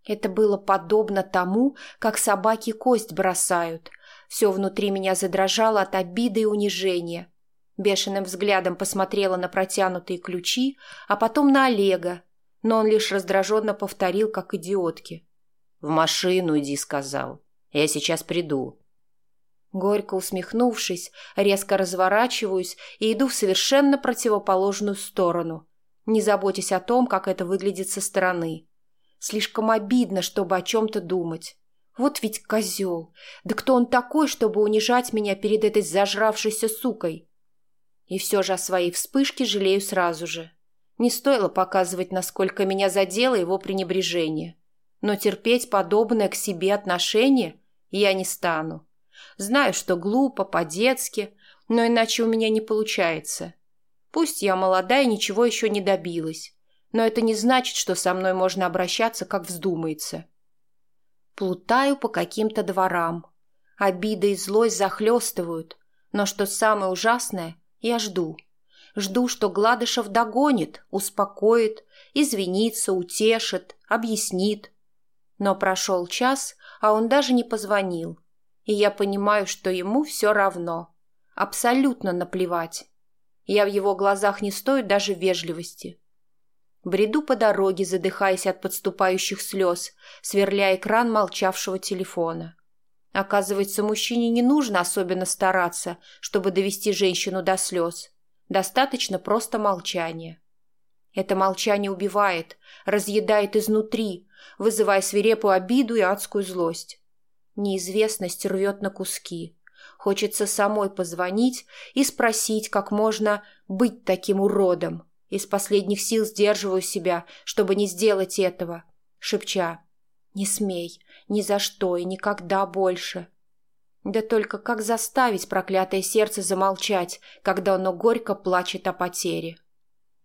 Это было подобно тому, как собаки кость бросают. Все внутри меня задрожало от обиды и унижения. Бешеным взглядом посмотрела на протянутые ключи, а потом на Олега, но он лишь раздраженно повторил, как идиотки. «В машину иди», — сказал. «Я сейчас приду». Горько усмехнувшись, резко разворачиваюсь и иду в совершенно противоположную сторону, не заботясь о том, как это выглядит со стороны. Слишком обидно, чтобы о чем-то думать. Вот ведь козел. Да кто он такой, чтобы унижать меня перед этой зажравшейся сукой? И все же о своей вспышке жалею сразу же. Не стоило показывать, насколько меня задело его пренебрежение. Но терпеть подобное к себе отношение я не стану. Знаю, что глупо, по-детски, но иначе у меня не получается. Пусть я молодая и ничего еще не добилась, но это не значит, что со мной можно обращаться, как вздумается. Плутаю по каким-то дворам. Обида и злость захлестывают, но что самое ужасное, я жду. Жду, что Гладышев догонит, успокоит, извинится, утешит, объяснит. Но прошел час, а он даже не позвонил и я понимаю, что ему все равно. Абсолютно наплевать. Я в его глазах не стою даже вежливости. Бреду по дороге, задыхаясь от подступающих слез, сверляя экран молчавшего телефона. Оказывается, мужчине не нужно особенно стараться, чтобы довести женщину до слез. Достаточно просто молчания. Это молчание убивает, разъедает изнутри, вызывая свирепую обиду и адскую злость. Неизвестность рвет на куски. Хочется самой позвонить и спросить, как можно быть таким уродом. Из последних сил сдерживаю себя, чтобы не сделать этого, шепча «Не смей, ни за что и никогда больше». Да только как заставить проклятое сердце замолчать, когда оно горько плачет о потере?